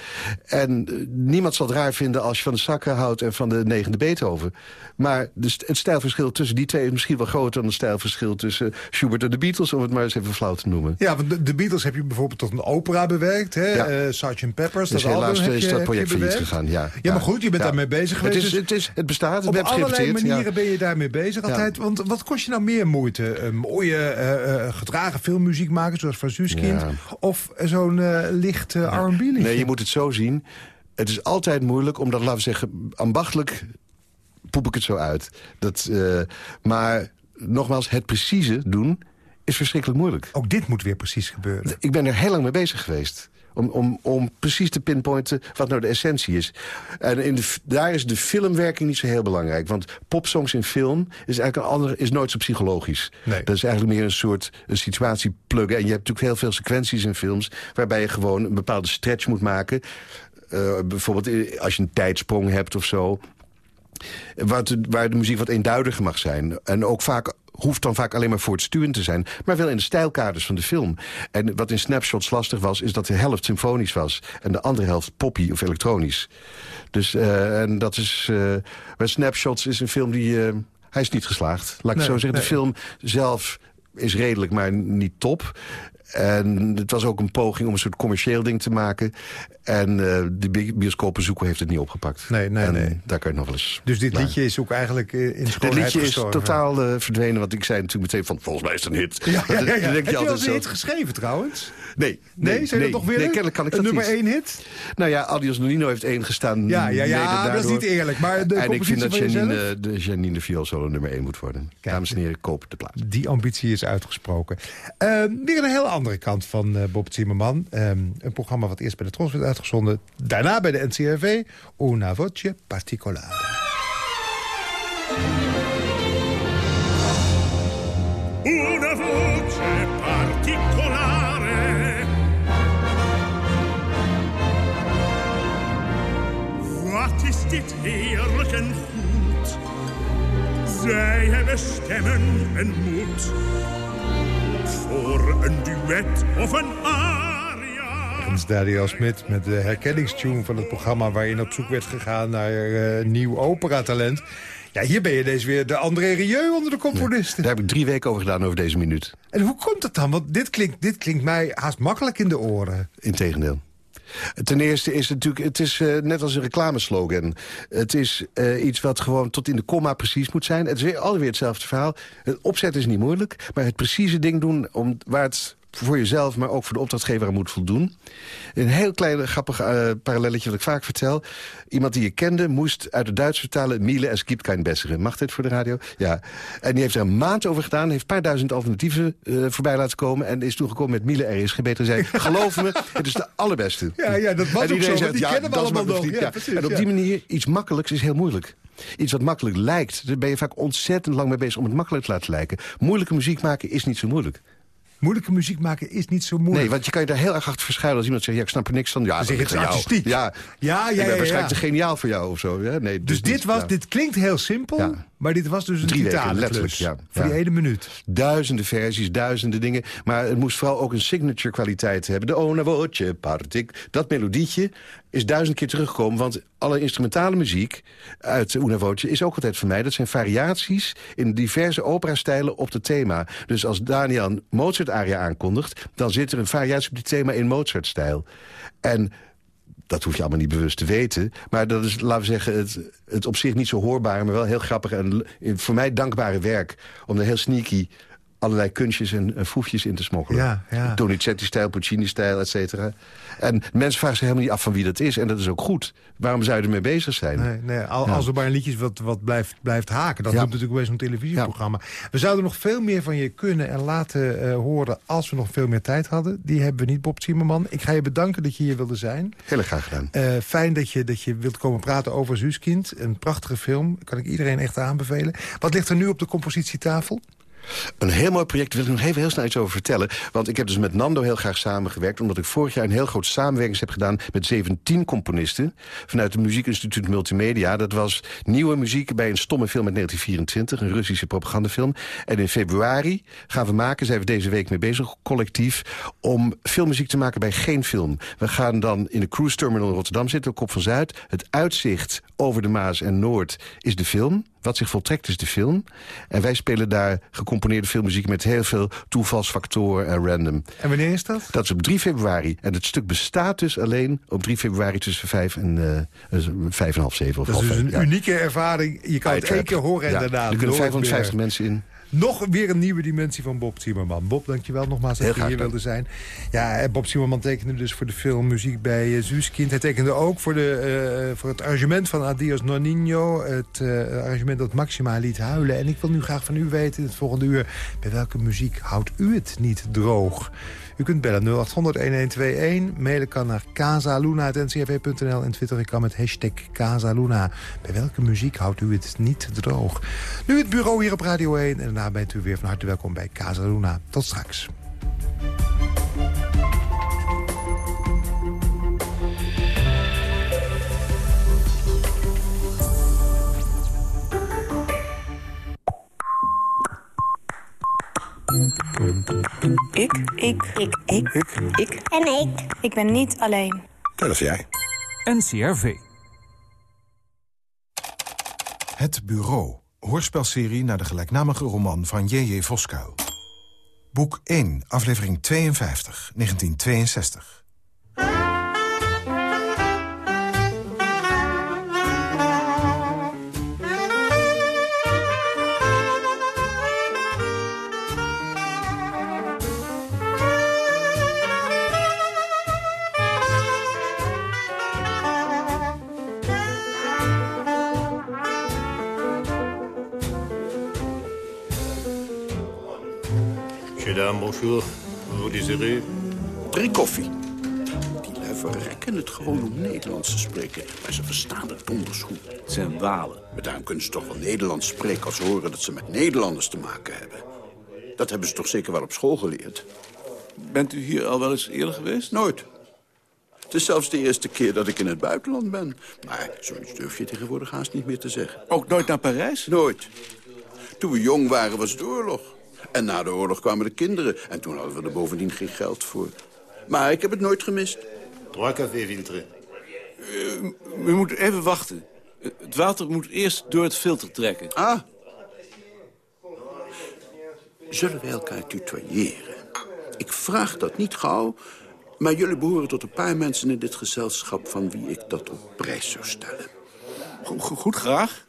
En eh, niemand zal het raar vinden als je van de zakken houdt... en van de negende Beethoven. Maar het stijlverschil tussen die twee is misschien wel groter... dan het stijlverschil tussen Schubert en de Beatles... om het maar eens even flauw te noemen. Ja, want de, Beatles heb je bijvoorbeeld tot een opera bewerkt. Hè? Ja. Eh, Sgt. Peppers. Dus dat helaas is je- dat project je failliet gegaan. Ja, Ja, maar goed, je bent daarmee bezig geweest. Het, is, dus- het, is, het bestaat, het Op allerlei manieren ben je daarmee bezig altijd. Want wat kost je nou meer moeite? Een mooie eh, gedragen filmmuziek maken, zoals van? Ja. Of zo'n eh, licht eh, R&B liedje? Nee, je moet het zo zien. Het is altijd moeilijk, omdat, laten we zeggen, ambachtelijk poep ik het zo uit. Dat, eh, maar nogmaals, het precieze doen is verschrikkelijk moeilijk. Ook dit moet weer precies gebeuren. Ik ben er heel lang mee bezig geweest. Om, om, om precies te pinpointen wat nou de essentie is. En in de, daar is de filmwerking niet zo heel belangrijk. Want popsongs in film is eigenlijk een andere, is nooit zo psychologisch. Nee. Dat is eigenlijk meer een soort een situatie pluggen. En je hebt natuurlijk heel veel sequenties in films... waarbij je gewoon een bepaalde stretch moet maken. Eh, bijvoorbeeld eh, als je een tijdsprong hebt of zo. Waar de muziek wat eenduidiger mag zijn. En ook vaak hoeft dan vaak alleen maar voortstuwend te zijn... maar wel in de stijlkaders van de film. En wat in Snapshots lastig was, is dat de helft symfonisch was... en de andere helft poppy of elektronisch. Dus eh, en dat is... eh bij Snapshots is een film die... eh, hij is niet geslaagd. Laat ik Nee, zo zeggen. nee. De film zelf is redelijk, maar niet top. En het was ook een poging om een soort commercieel ding te maken. En eh, de bi- bioscoopbezoeker heeft het niet opgepakt. Nee, nee, en nee. Daar kan je nog wel eens... Dus dit naar. liedje is ook eigenlijk eh, in Dit schoonheid liedje is totaal eh, verdwenen, want ik zei natuurlijk meteen van... volgens mij is het een hit. Ja, ja, ja, denk Heb je wel altijd eens een hit geschreven trouwens? Nee, Nee, nee, zijn nee, dat toch weer nee, kennelijk kan ik een dat nummer één hit? Nou ja, Adios Nonino heeft één gestaan. Ja, ja, ja, dat is niet eerlijk. Maar de en ik vind dat? Janine, de Janine de Viool solo nummer één moet worden. Dames en heren, koop de plaats. Die ambitie is uitgesproken. Ehm, weer een heel andere kant van Bob Zimmerman. Ehm, een programma wat eerst bij de Tros werd uitgezonden. Daarna bij de NCRV. Una voce particolare. una voce particolare. Wat is dit heerlijk en goed? Zij hebben stemmen en moed. Voor een duet of een Hans Daniel Smit met de herkenningstune van het programma... waarin op zoek werd gegaan naar eh, nieuw operatalent. Ja, hier ben je deze weer de André Rieu onder de componisten. Daar heb ik drie weken over gedaan over deze minuut. En hoe komt dat dan? Want dit klinkt, dit klinkt mij haast makkelijk in de oren. Integendeel. Ten eerste is het natuurlijk, het is eh, net als een reclameslogan. Het is eh, iets wat gewoon tot in de komma precies moet zijn. Het is weer, alweer hetzelfde verhaal. Het opzet is niet moeilijk, maar het precieze ding doen... Om, waar het voor jezelf, maar ook voor de opdrachtgever aan moet voldoen. Een heel klein grappig eh, parallelletje wat ik vaak vertel. Iemand die je kende moest uit het Duits vertalen... Miele es gibt kein bessere. Mag dit voor de radio? Ja. En die heeft er een maand over gedaan. Heeft een paar duizend alternatieven eh, voorbij laten komen. En is toegekomen met Miele er is geen beter. Zei, geloof me, het is de allerbeste. Ja, ja dat was ook zo, zegt, die ja, kennen we allemaal nog. Ja, precies, en op die manier, iets makkelijks is heel moeilijk. Iets wat makkelijk lijkt, daar ben je vaak ontzettend lang mee bezig... om het makkelijk te laten lijken. Moeilijke muziek maken is niet zo moeilijk. Moeilijke muziek maken is niet zo moeilijk. Nee, want je kan je daar heel erg achter verschuilen als iemand zegt... ja, ik snap er niks van. Ja, Dan zeg het is artistiek. Ja, Ja, ja, ik ben ja, ja. waarschijnlijk te geniaal voor jou of zo. Ja, nee, Dus dit, niet, was, dit klinkt heel simpel. Maar dit was dus een Drie weken, letterlijk, ja. Voor Ja. die ene minuut. Duizenden versies, duizenden dingen. Maar het moest vooral ook een signature kwaliteit hebben. De ona woordje, partik. Dat melodietje is duizend keer teruggekomen. Want alle instrumentale muziek uit Una Voce is ook altijd van mij. Dat zijn variaties in diverse operastijlen op het thema. Dus als Daniel een Mozart-aria aankondigt... dan zit er een variatie op die thema in Mozart-stijl. En dat hoef je allemaal niet bewust te weten. Maar dat is, laten we zeggen, het, het op zich niet zo hoorbare... maar wel heel grappig en voor mij dankbare werk... om er heel sneaky allerlei kunstjes en, en foefjes in te smokkelen. Ja, ja. Donizetti-stijl, Puccini-stijl, et cetera. En mensen vragen zich helemaal niet af van wie dat is. En dat is ook goed. Waarom zou je ermee bezig zijn? Nee, nee, al, Ja. Als er maar een liedje wat, wat blijft, blijft haken. Dat doet natuurlijk bij zo'n televisieprogramma. We zouden nog veel meer van je kunnen en laten eh, horen... als we nog veel meer tijd hadden. Die hebben we niet, Bob Zimmerman. Ik ga je bedanken dat je hier wilde zijn. Heel erg graag gedaan. Eh, fijn dat je, dat je wilt komen praten over Zuuskind. Een prachtige film. Kan ik iedereen echt aanbevelen. Wat ligt er nu op de compositietafel? Een heel mooi project, daar wil ik nog even heel snel iets over vertellen. Want ik heb dus met Nando heel graag samengewerkt... omdat ik vorig jaar een heel groot samenwerking heb gedaan... met 17 componisten vanuit het Muziekinstituut Multimedia. Dat was nieuwe muziek bij een stomme film uit 1924, een Russische propagandafilm. En in februari gaan we maken, zijn we deze week mee bezig, collectief... om filmmuziek te maken bij geen film. We gaan dan in de cruise terminal in Rotterdam zitten, Kop van Zuid. Het uitzicht over de Maas en Noord is de film... Wat zich voltrekt is de film. En wij spelen daar gecomponeerde filmmuziek... met heel veel toevalsfactoren en random. En wanneer is dat? Dat is op 3 februari. En het stuk bestaat dus alleen op 3 februari tussen 5 en eh, eh, vijf en half zeven. Of Dat is half dus een ja. unieke ervaring. Je kan het één keer horen en Ja, daarna Er kunnen nooit 550 meer. mensen in. Nog weer een nieuwe dimensie van Bob Zimmerman. Bob, dankjewel nogmaals dat je hier wilde zijn. Ja, en Bob Zimmerman tekende dus voor de film muziek bij uh, Zuuskind. Hij tekende ook voor, de, eh, voor het arrangement van Adios Nonino. Het eh, arrangement dat Maxima liet huilen. En ik wil nu graag van u weten in het volgende uur... bij welke muziek houdt u het niet droog? U kunt bellen 0800-1121. Mailen kan naar casaluna.ncrv.nl. En twitteren kan met hashtag Casaluna. Bij welke muziek houdt u het niet droog? Nu het bureau hier op Radio 1. En daarna bent u weer van harte welkom bij Casaluna. Tot straks. Ik. Ik. Ik. Ik. Ik. En ik. Ik ben niet alleen. Dat is jij. NCRV. Het Bureau. Hoorspelserie naar de gelijknamige roman van J.J. Voskuil. Boek 1, aflevering 52, 1962. Bonjour. Vous désirez? Drie koffie. Die lui verrekken het gewoon om Nederlands te spreken. Maar ze verstaan het donders goed. Het zijn walen. Maar daarom kunnen ze toch wel Nederlands spreken... als ze horen dat ze met Nederlanders te maken hebben. Dat hebben ze toch zeker wel op school geleerd? Bent u hier al wel eens eerder geweest? Nooit. Het is zelfs de eerste keer dat ik in het buitenland ben. Maar zoiets durf je tegenwoordig haast niet meer te zeggen. Ook nooit naar Parijs? Nooit. Toen we jong waren was het oorlog. En na de oorlog kwamen de kinderen. En toen hadden we er bovendien geen geld voor. Maar ik heb het nooit gemist. Trois cafés filtrés. U moet even wachten. Eh, Het water moet eerst door het filter trekken. Ah. Zullen wij elkaar tutoyeren? Ik vraag dat niet gauw, maar jullie behoren tot een paar mensen in dit gezelschap... van wie ik dat op prijs zou stellen. Goed, goed graag.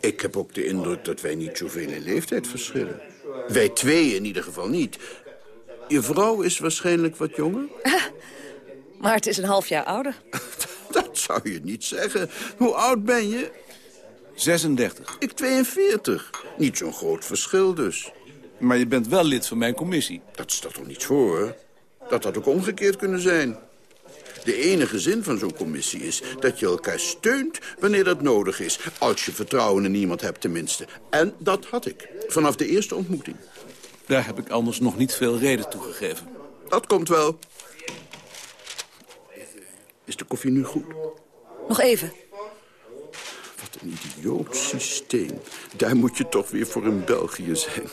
Ik heb ook de indruk dat wij niet zoveel in leeftijd verschillen. Wij twee in ieder geval niet. Je vrouw is waarschijnlijk wat jonger? Maar het is een half jaar ouder. Dat zou je niet zeggen. Hoe oud ben je? 36. Ik 42. Niet zo'n groot verschil dus. Maar je bent wel lid van mijn commissie. Dat stelt toch niets voor, hè? Dat had ook omgekeerd kunnen zijn. De enige zin van zo'n commissie is dat je elkaar steunt wanneer dat nodig is. Als je vertrouwen in iemand hebt tenminste. En dat had ik, vanaf de eerste ontmoeting. Daar heb ik anders nog niet veel reden toe gegeven. Dat komt wel. Is de koffie nu goed? Nog even. Wat een idioot systeem. Daar moet je toch weer voor in België zijn.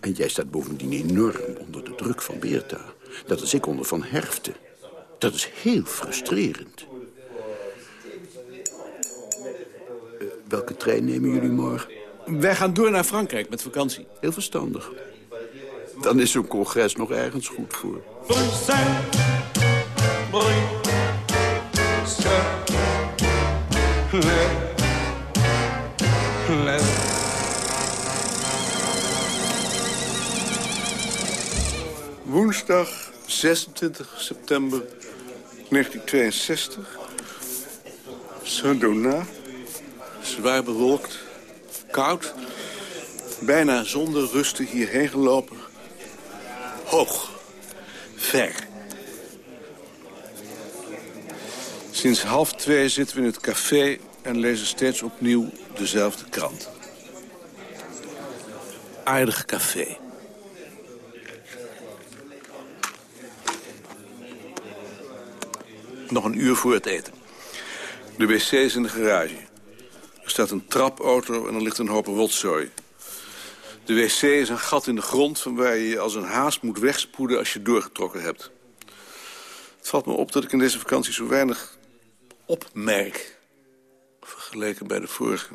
En jij staat bovendien enorm onder de druk van Beerta. Dat is ik onder Van Herften. Dat is heel frustrerend. Eh, welke trein nemen jullie morgen? Wij gaan door naar Frankrijk met vakantie. Heel verstandig. Dan is zo'n congres nog ergens goed voor. Woensdag 26 september 1962. Saint-Donat. Zwaar bewolkt. Koud. Bijna zonder rusten hierheen gelopen. Hoog. Ver. Sinds half twee zitten we in het café en lezen steeds opnieuw dezelfde krant. Aardig café. Nog een uur voor het eten. De wc is in de garage. Er staat een trapauto en er ligt een hoop rotzooi. De wc is een gat in de grond van waar je je als een haas moet wegspoeden als je doorgetrokken hebt. Het valt me op dat ik in deze vakantie zo weinig opmerk. Vergeleken bij de vorige.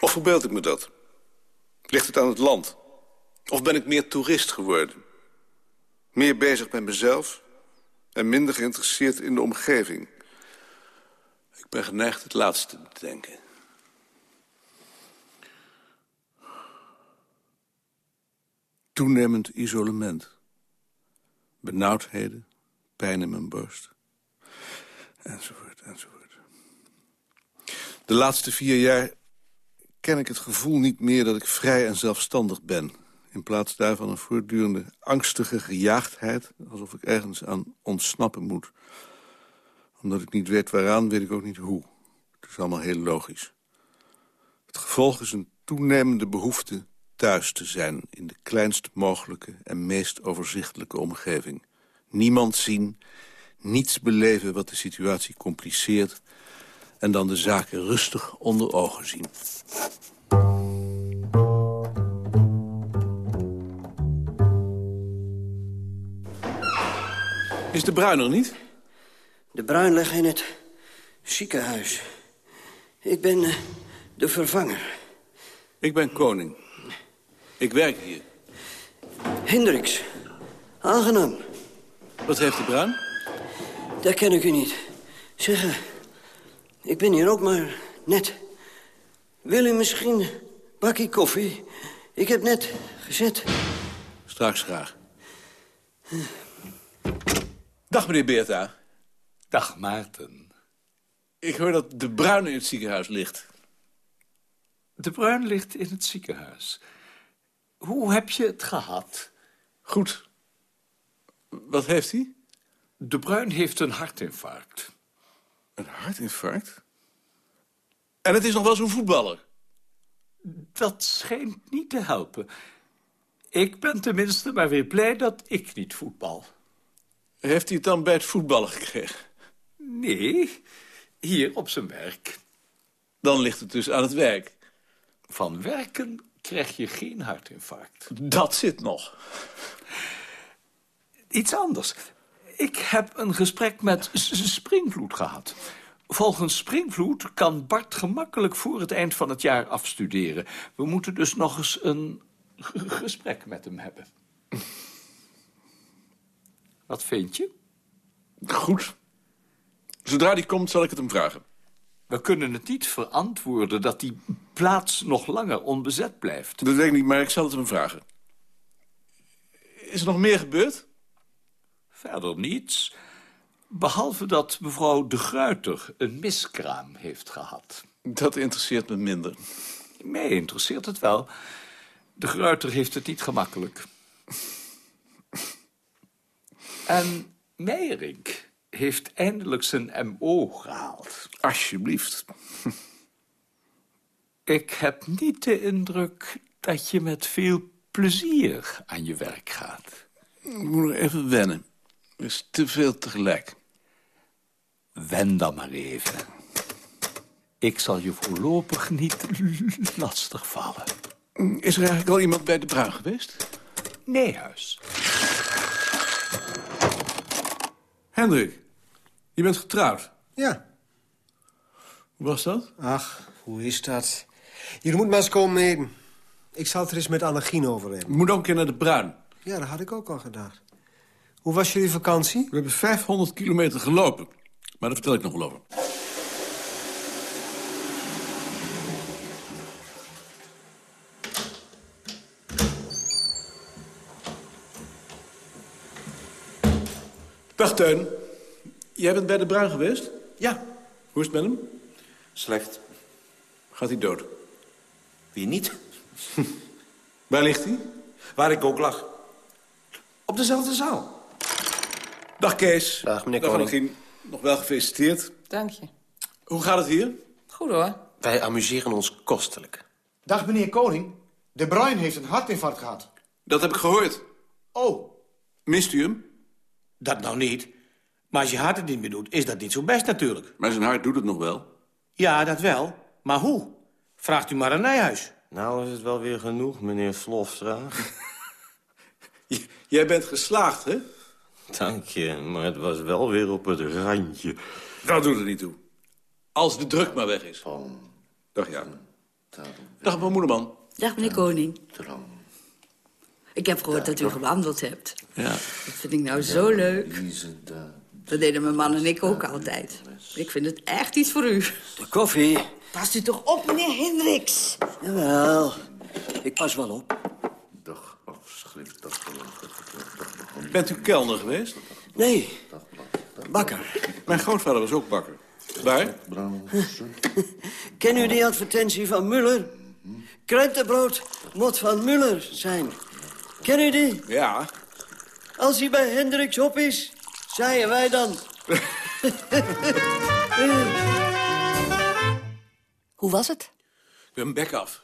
Of verbeeld ik me dat? Ligt het aan het land? Of ben ik meer toerist geworden? Meer bezig met mezelf en minder geïnteresseerd in de omgeving. Ik ben geneigd het laatste te denken. Toenemend isolement. Benauwdheden, pijn in mijn borst. Enzovoort, enzovoort. De laatste vier jaar ken ik het gevoel niet meer dat ik vrij en zelfstandig ben. In plaats daarvan een voortdurende angstige gejaagdheid... alsof ik ergens aan ontsnappen moet. Omdat ik niet weet waaraan, weet ik ook niet hoe. Het is allemaal heel logisch. Het gevolg is een toenemende behoefte thuis te zijn... in de kleinst mogelijke en meest overzichtelijke omgeving. Niemand zien, niets beleven wat de situatie compliceert... en dan de zaken rustig onder ogen zien. Is de bruin er niet? De Bruin ligt in het ziekenhuis. Ik ben eh, de vervanger. Ik ben koning. Ik werk hier. Hendricks. Aangenaam. Wat heeft de bruin? Dat ken ik u niet. Zeg, eh, ik ben hier ook maar net. Wil u misschien een bakje koffie? Ik heb net gezet. Straks graag. Dag, meneer Beerta. Dag, Maarten. Ik hoor dat de bruin in het ziekenhuis ligt. De Bruin ligt in het ziekenhuis. Hoe heb je het gehad? Goed. Wat heeft hij? De Bruin heeft een hartinfarct. Een hartinfarct? En het is nog wel zo'n voetballer. Dat schijnt niet te helpen. Ik ben tenminste maar weer blij dat ik niet voetbal. Heeft hij het dan bij het voetballen gekregen? Nee, hier op zijn werk. Dan ligt het dus aan het werk. Van werken krijg je geen hartinfarct. Dat zit nog. Iets anders. Ik heb een gesprek met Springvloed gehad. Volgens Springvloed kan Bart gemakkelijk voor het eind van het jaar afstuderen. We moeten dus nog eens een gesprek met hem hebben. Wat vind je? Goed. Zodra die komt, zal ik het hem vragen. We kunnen het niet verantwoorden dat die plaats nog langer onbezet blijft. Dat weet ik niet, maar ik zal het hem vragen. Is er nog meer gebeurd? Verder niets. Behalve dat mevrouw de Gruiter een miskraam heeft gehad. Dat interesseert me minder. Mij interesseert het wel. De Gruiter heeft het niet gemakkelijk. En Meijerink heeft eindelijk zijn MO gehaald. Alsjeblieft. Ik heb niet de indruk dat je met veel plezier aan je werk gaat. Ik moet nog even wennen. Er is te veel tegelijk. Wen dan maar even. Ik zal je voorlopig niet lastig vallen. Is er eigenlijk al iemand bij de bruin geweest? Nee, huis. Hendrik, je bent getrouwd. Ja. Hoe was dat? Ach, hoe is dat? Je moet maar eens komen eten. Ik zal het er eens met Annegien over hebben. Je moet ook een keer naar de bruin. Ja, dat had ik ook al gedacht. Hoe was jullie vakantie? We hebben 500 kilometer gelopen. Maar daar vertel ik nog wel over. Dag Teun. Jij bent bij de bruin geweest? Ja. Hoe is het met hem? Slecht. Gaat hij dood? Wie niet? Waar ligt hij? Waar ik ook lag. Op dezelfde zaal. Dag Kees. Dag meneer Dag Koning. Nog wel gefeliciteerd. Dank je. Hoe gaat het hier? Goed hoor. Wij amuseren ons kostelijk. Dag meneer Koning. De Bruin heeft een hartinfarct gehad. Dat heb ik gehoord. Oh, Mist u hem? Dat nou niet. Maar als je hart het niet meer doet, is dat niet zo best natuurlijk. Maar zijn hart doet het nog wel. Ja, dat wel. Maar hoe? Vraagt u maar aan Nijhuis. Nou is het wel weer genoeg, meneer Slofstra. Jij bent geslaagd, hè? Dank je, maar het was wel weer op het randje. Dat doet er niet toe. Als de druk maar weg is. Dag Jan. Dag mevrouw Moederman. Dag, meneer Koning. Ik heb gehoord dat u gewandeld hebt. Ja. Dat vind ik nou zo leuk. Dat deden mijn man en ik ook altijd. Ik vind het echt iets voor u. De koffie? Past u toch op, meneer Hendricks? Jawel, ik pas wel op. Bent u kelner geweest? Nee, bakker. Mijn grootvader was ook bakker. Waar? Ken u die advertentie van Muller? Krentenbrood moet van Muller zijn. Ken u die? Ja. Als hij bij Hendricks op is, zeiden wij dan. Hoe was het? Ik ben bek af.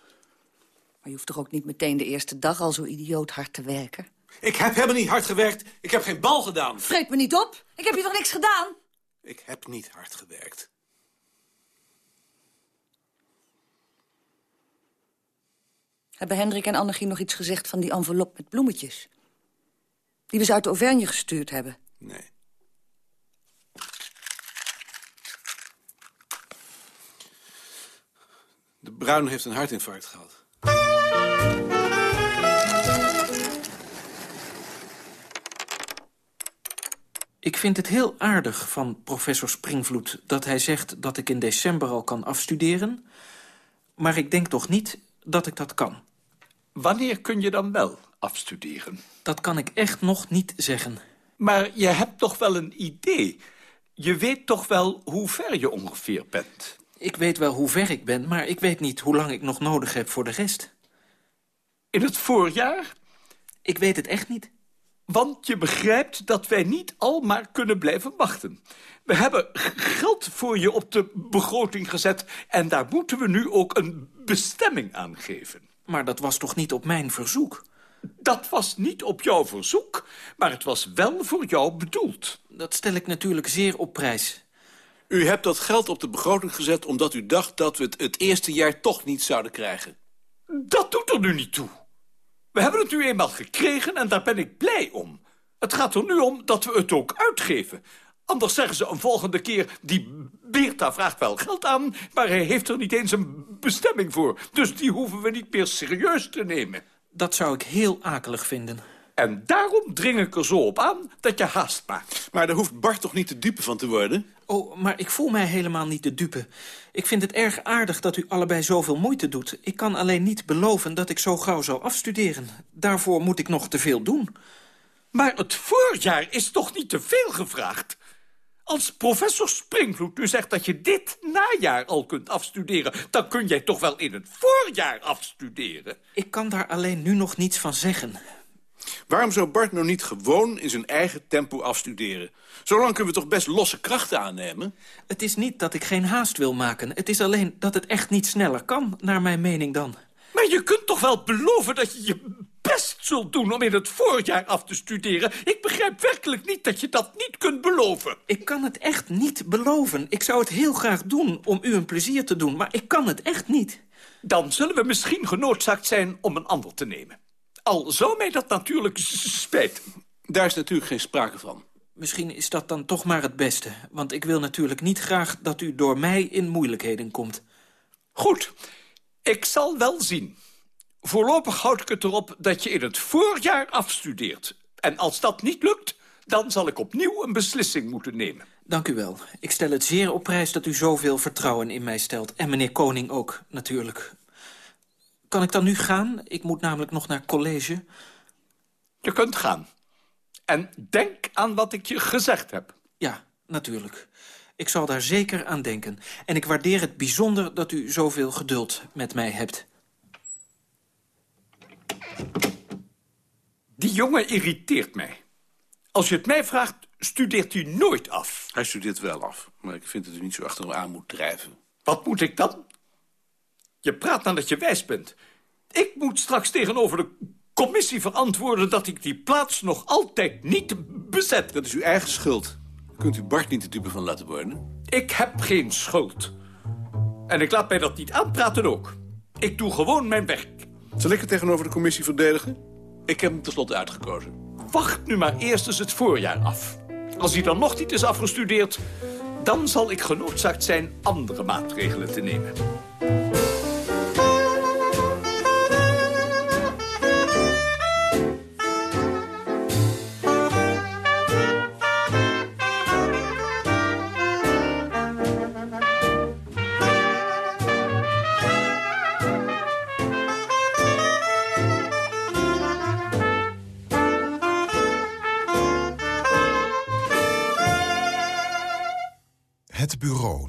Maar je hoeft toch ook niet meteen de eerste dag al zo idioot hard te werken? Ik heb helemaal niet hard gewerkt. Ik heb geen bal gedaan. Vreet me niet op. Ik heb je toch niks gedaan? Ik heb niet hard gewerkt. Hebben Hendrik en Annegien nog iets gezegd van die envelop met bloemetjes? Die we ze uit Auvergne gestuurd hebben. Nee. De Bruin heeft een hartinfarct gehad. Ik vind het heel aardig van professor Springvloed dat hij zegt dat ik in december al kan afstuderen. Maar ik denk toch niet dat ik dat kan. Wanneer kun je dan wel afstuderen? Dat kan ik echt nog niet zeggen. Maar je hebt toch wel een idee? Je weet toch wel hoe ver je ongeveer bent? Ik weet wel hoe ver ik ben, maar ik weet niet hoe lang ik nog nodig heb voor de rest. In het voorjaar? Ik weet het echt niet. Want je begrijpt dat wij niet al maar kunnen blijven wachten. We hebben geld voor je op de begroting gezet... en daar moeten we nu ook een bestemming aan geven. Maar dat was toch niet op mijn verzoek? Dat was niet op jouw verzoek, maar het was wel voor jou bedoeld. Dat stel ik natuurlijk zeer op prijs. U hebt dat geld op de begroting gezet omdat u dacht dat we het het eerste jaar toch niet zouden krijgen. Dat doet er nu niet toe. We hebben het nu eenmaal gekregen en daar ben ik blij om. Het gaat er nu om dat we het ook uitgeven. Anders zeggen ze een volgende keer... die Beerta vraagt wel geld aan... maar hij heeft er niet eens een bestemming voor. Dus die hoeven we niet meer serieus te nemen. Dat zou ik heel akelig vinden. En daarom dring ik er zo op aan dat je haast maakt. Maar daar hoeft Bart toch niet de dupe van te worden? Oh, maar ik voel mij helemaal niet de dupe. Ik vind het erg aardig dat u allebei zoveel moeite doet. Ik kan alleen niet beloven dat ik zo gauw zal afstuderen. Daarvoor moet ik nog te veel doen. Maar het voorjaar is toch niet te veel gevraagd? Als professor Springvloed nu zegt dat je dit najaar al kunt afstuderen... dan kun jij toch wel in het voorjaar afstuderen? Ik kan daar alleen nu nog niets van zeggen. Waarom zou Bart nou niet gewoon in zijn eigen tempo afstuderen? Zolang kunnen we toch best losse krachten aannemen? Het is niet dat ik geen haast wil maken. Het is alleen dat het echt niet sneller kan, naar mijn mening dan. Maar je kunt toch wel beloven dat je je best zult doen om in het voorjaar af te studeren? Ik begrijp werkelijk niet dat je dat niet kunt beloven. Ik kan het echt niet beloven. Ik zou het heel graag doen om u een plezier te doen, maar ik kan het echt niet. Dan zullen we misschien genoodzaakt zijn om een ander te nemen. Al zou mij dat natuurlijk spijt. Daar is natuurlijk geen sprake van. Misschien is dat dan toch maar het beste. Want ik wil natuurlijk niet graag dat u door mij in moeilijkheden komt. Goed, ik zal wel zien. Voorlopig houd ik het erop dat je in het voorjaar afstudeert. En als dat niet lukt, dan zal ik opnieuw een beslissing moeten nemen. Dank u wel. Ik stel het zeer op prijs dat u zoveel vertrouwen in mij stelt. En meneer Koning ook, natuurlijk. Kan ik dan nu gaan? Ik moet namelijk nog naar college. Je kunt gaan. En denk aan wat ik je gezegd heb. Ja, natuurlijk. Ik zal daar zeker aan denken. En ik waardeer het bijzonder dat u zoveel geduld met mij hebt. Die jongen irriteert mij. Als je het mij vraagt, studeert hij nooit af. Hij studeert wel af, maar ik vind dat u niet zo achter hem aan moet drijven. Wat moet ik dan? Je praat nadat je wijs bent. Ik moet straks tegenover de commissie verantwoorden... dat ik die plaats nog altijd niet bezet. Dat is uw eigen schuld. Kunt u Bart niet de dupe van laten worden? Ik heb geen schuld. En ik laat mij dat niet aanpraten ook. Ik doe gewoon mijn werk. Zal ik het tegenover de commissie verdedigen? Ik heb hem tenslotte uitgekozen. Wacht nu maar eerst eens het voorjaar af. Als hij dan nog niet is afgestudeerd... dan zal ik genoodzaakt zijn andere maatregelen te nemen.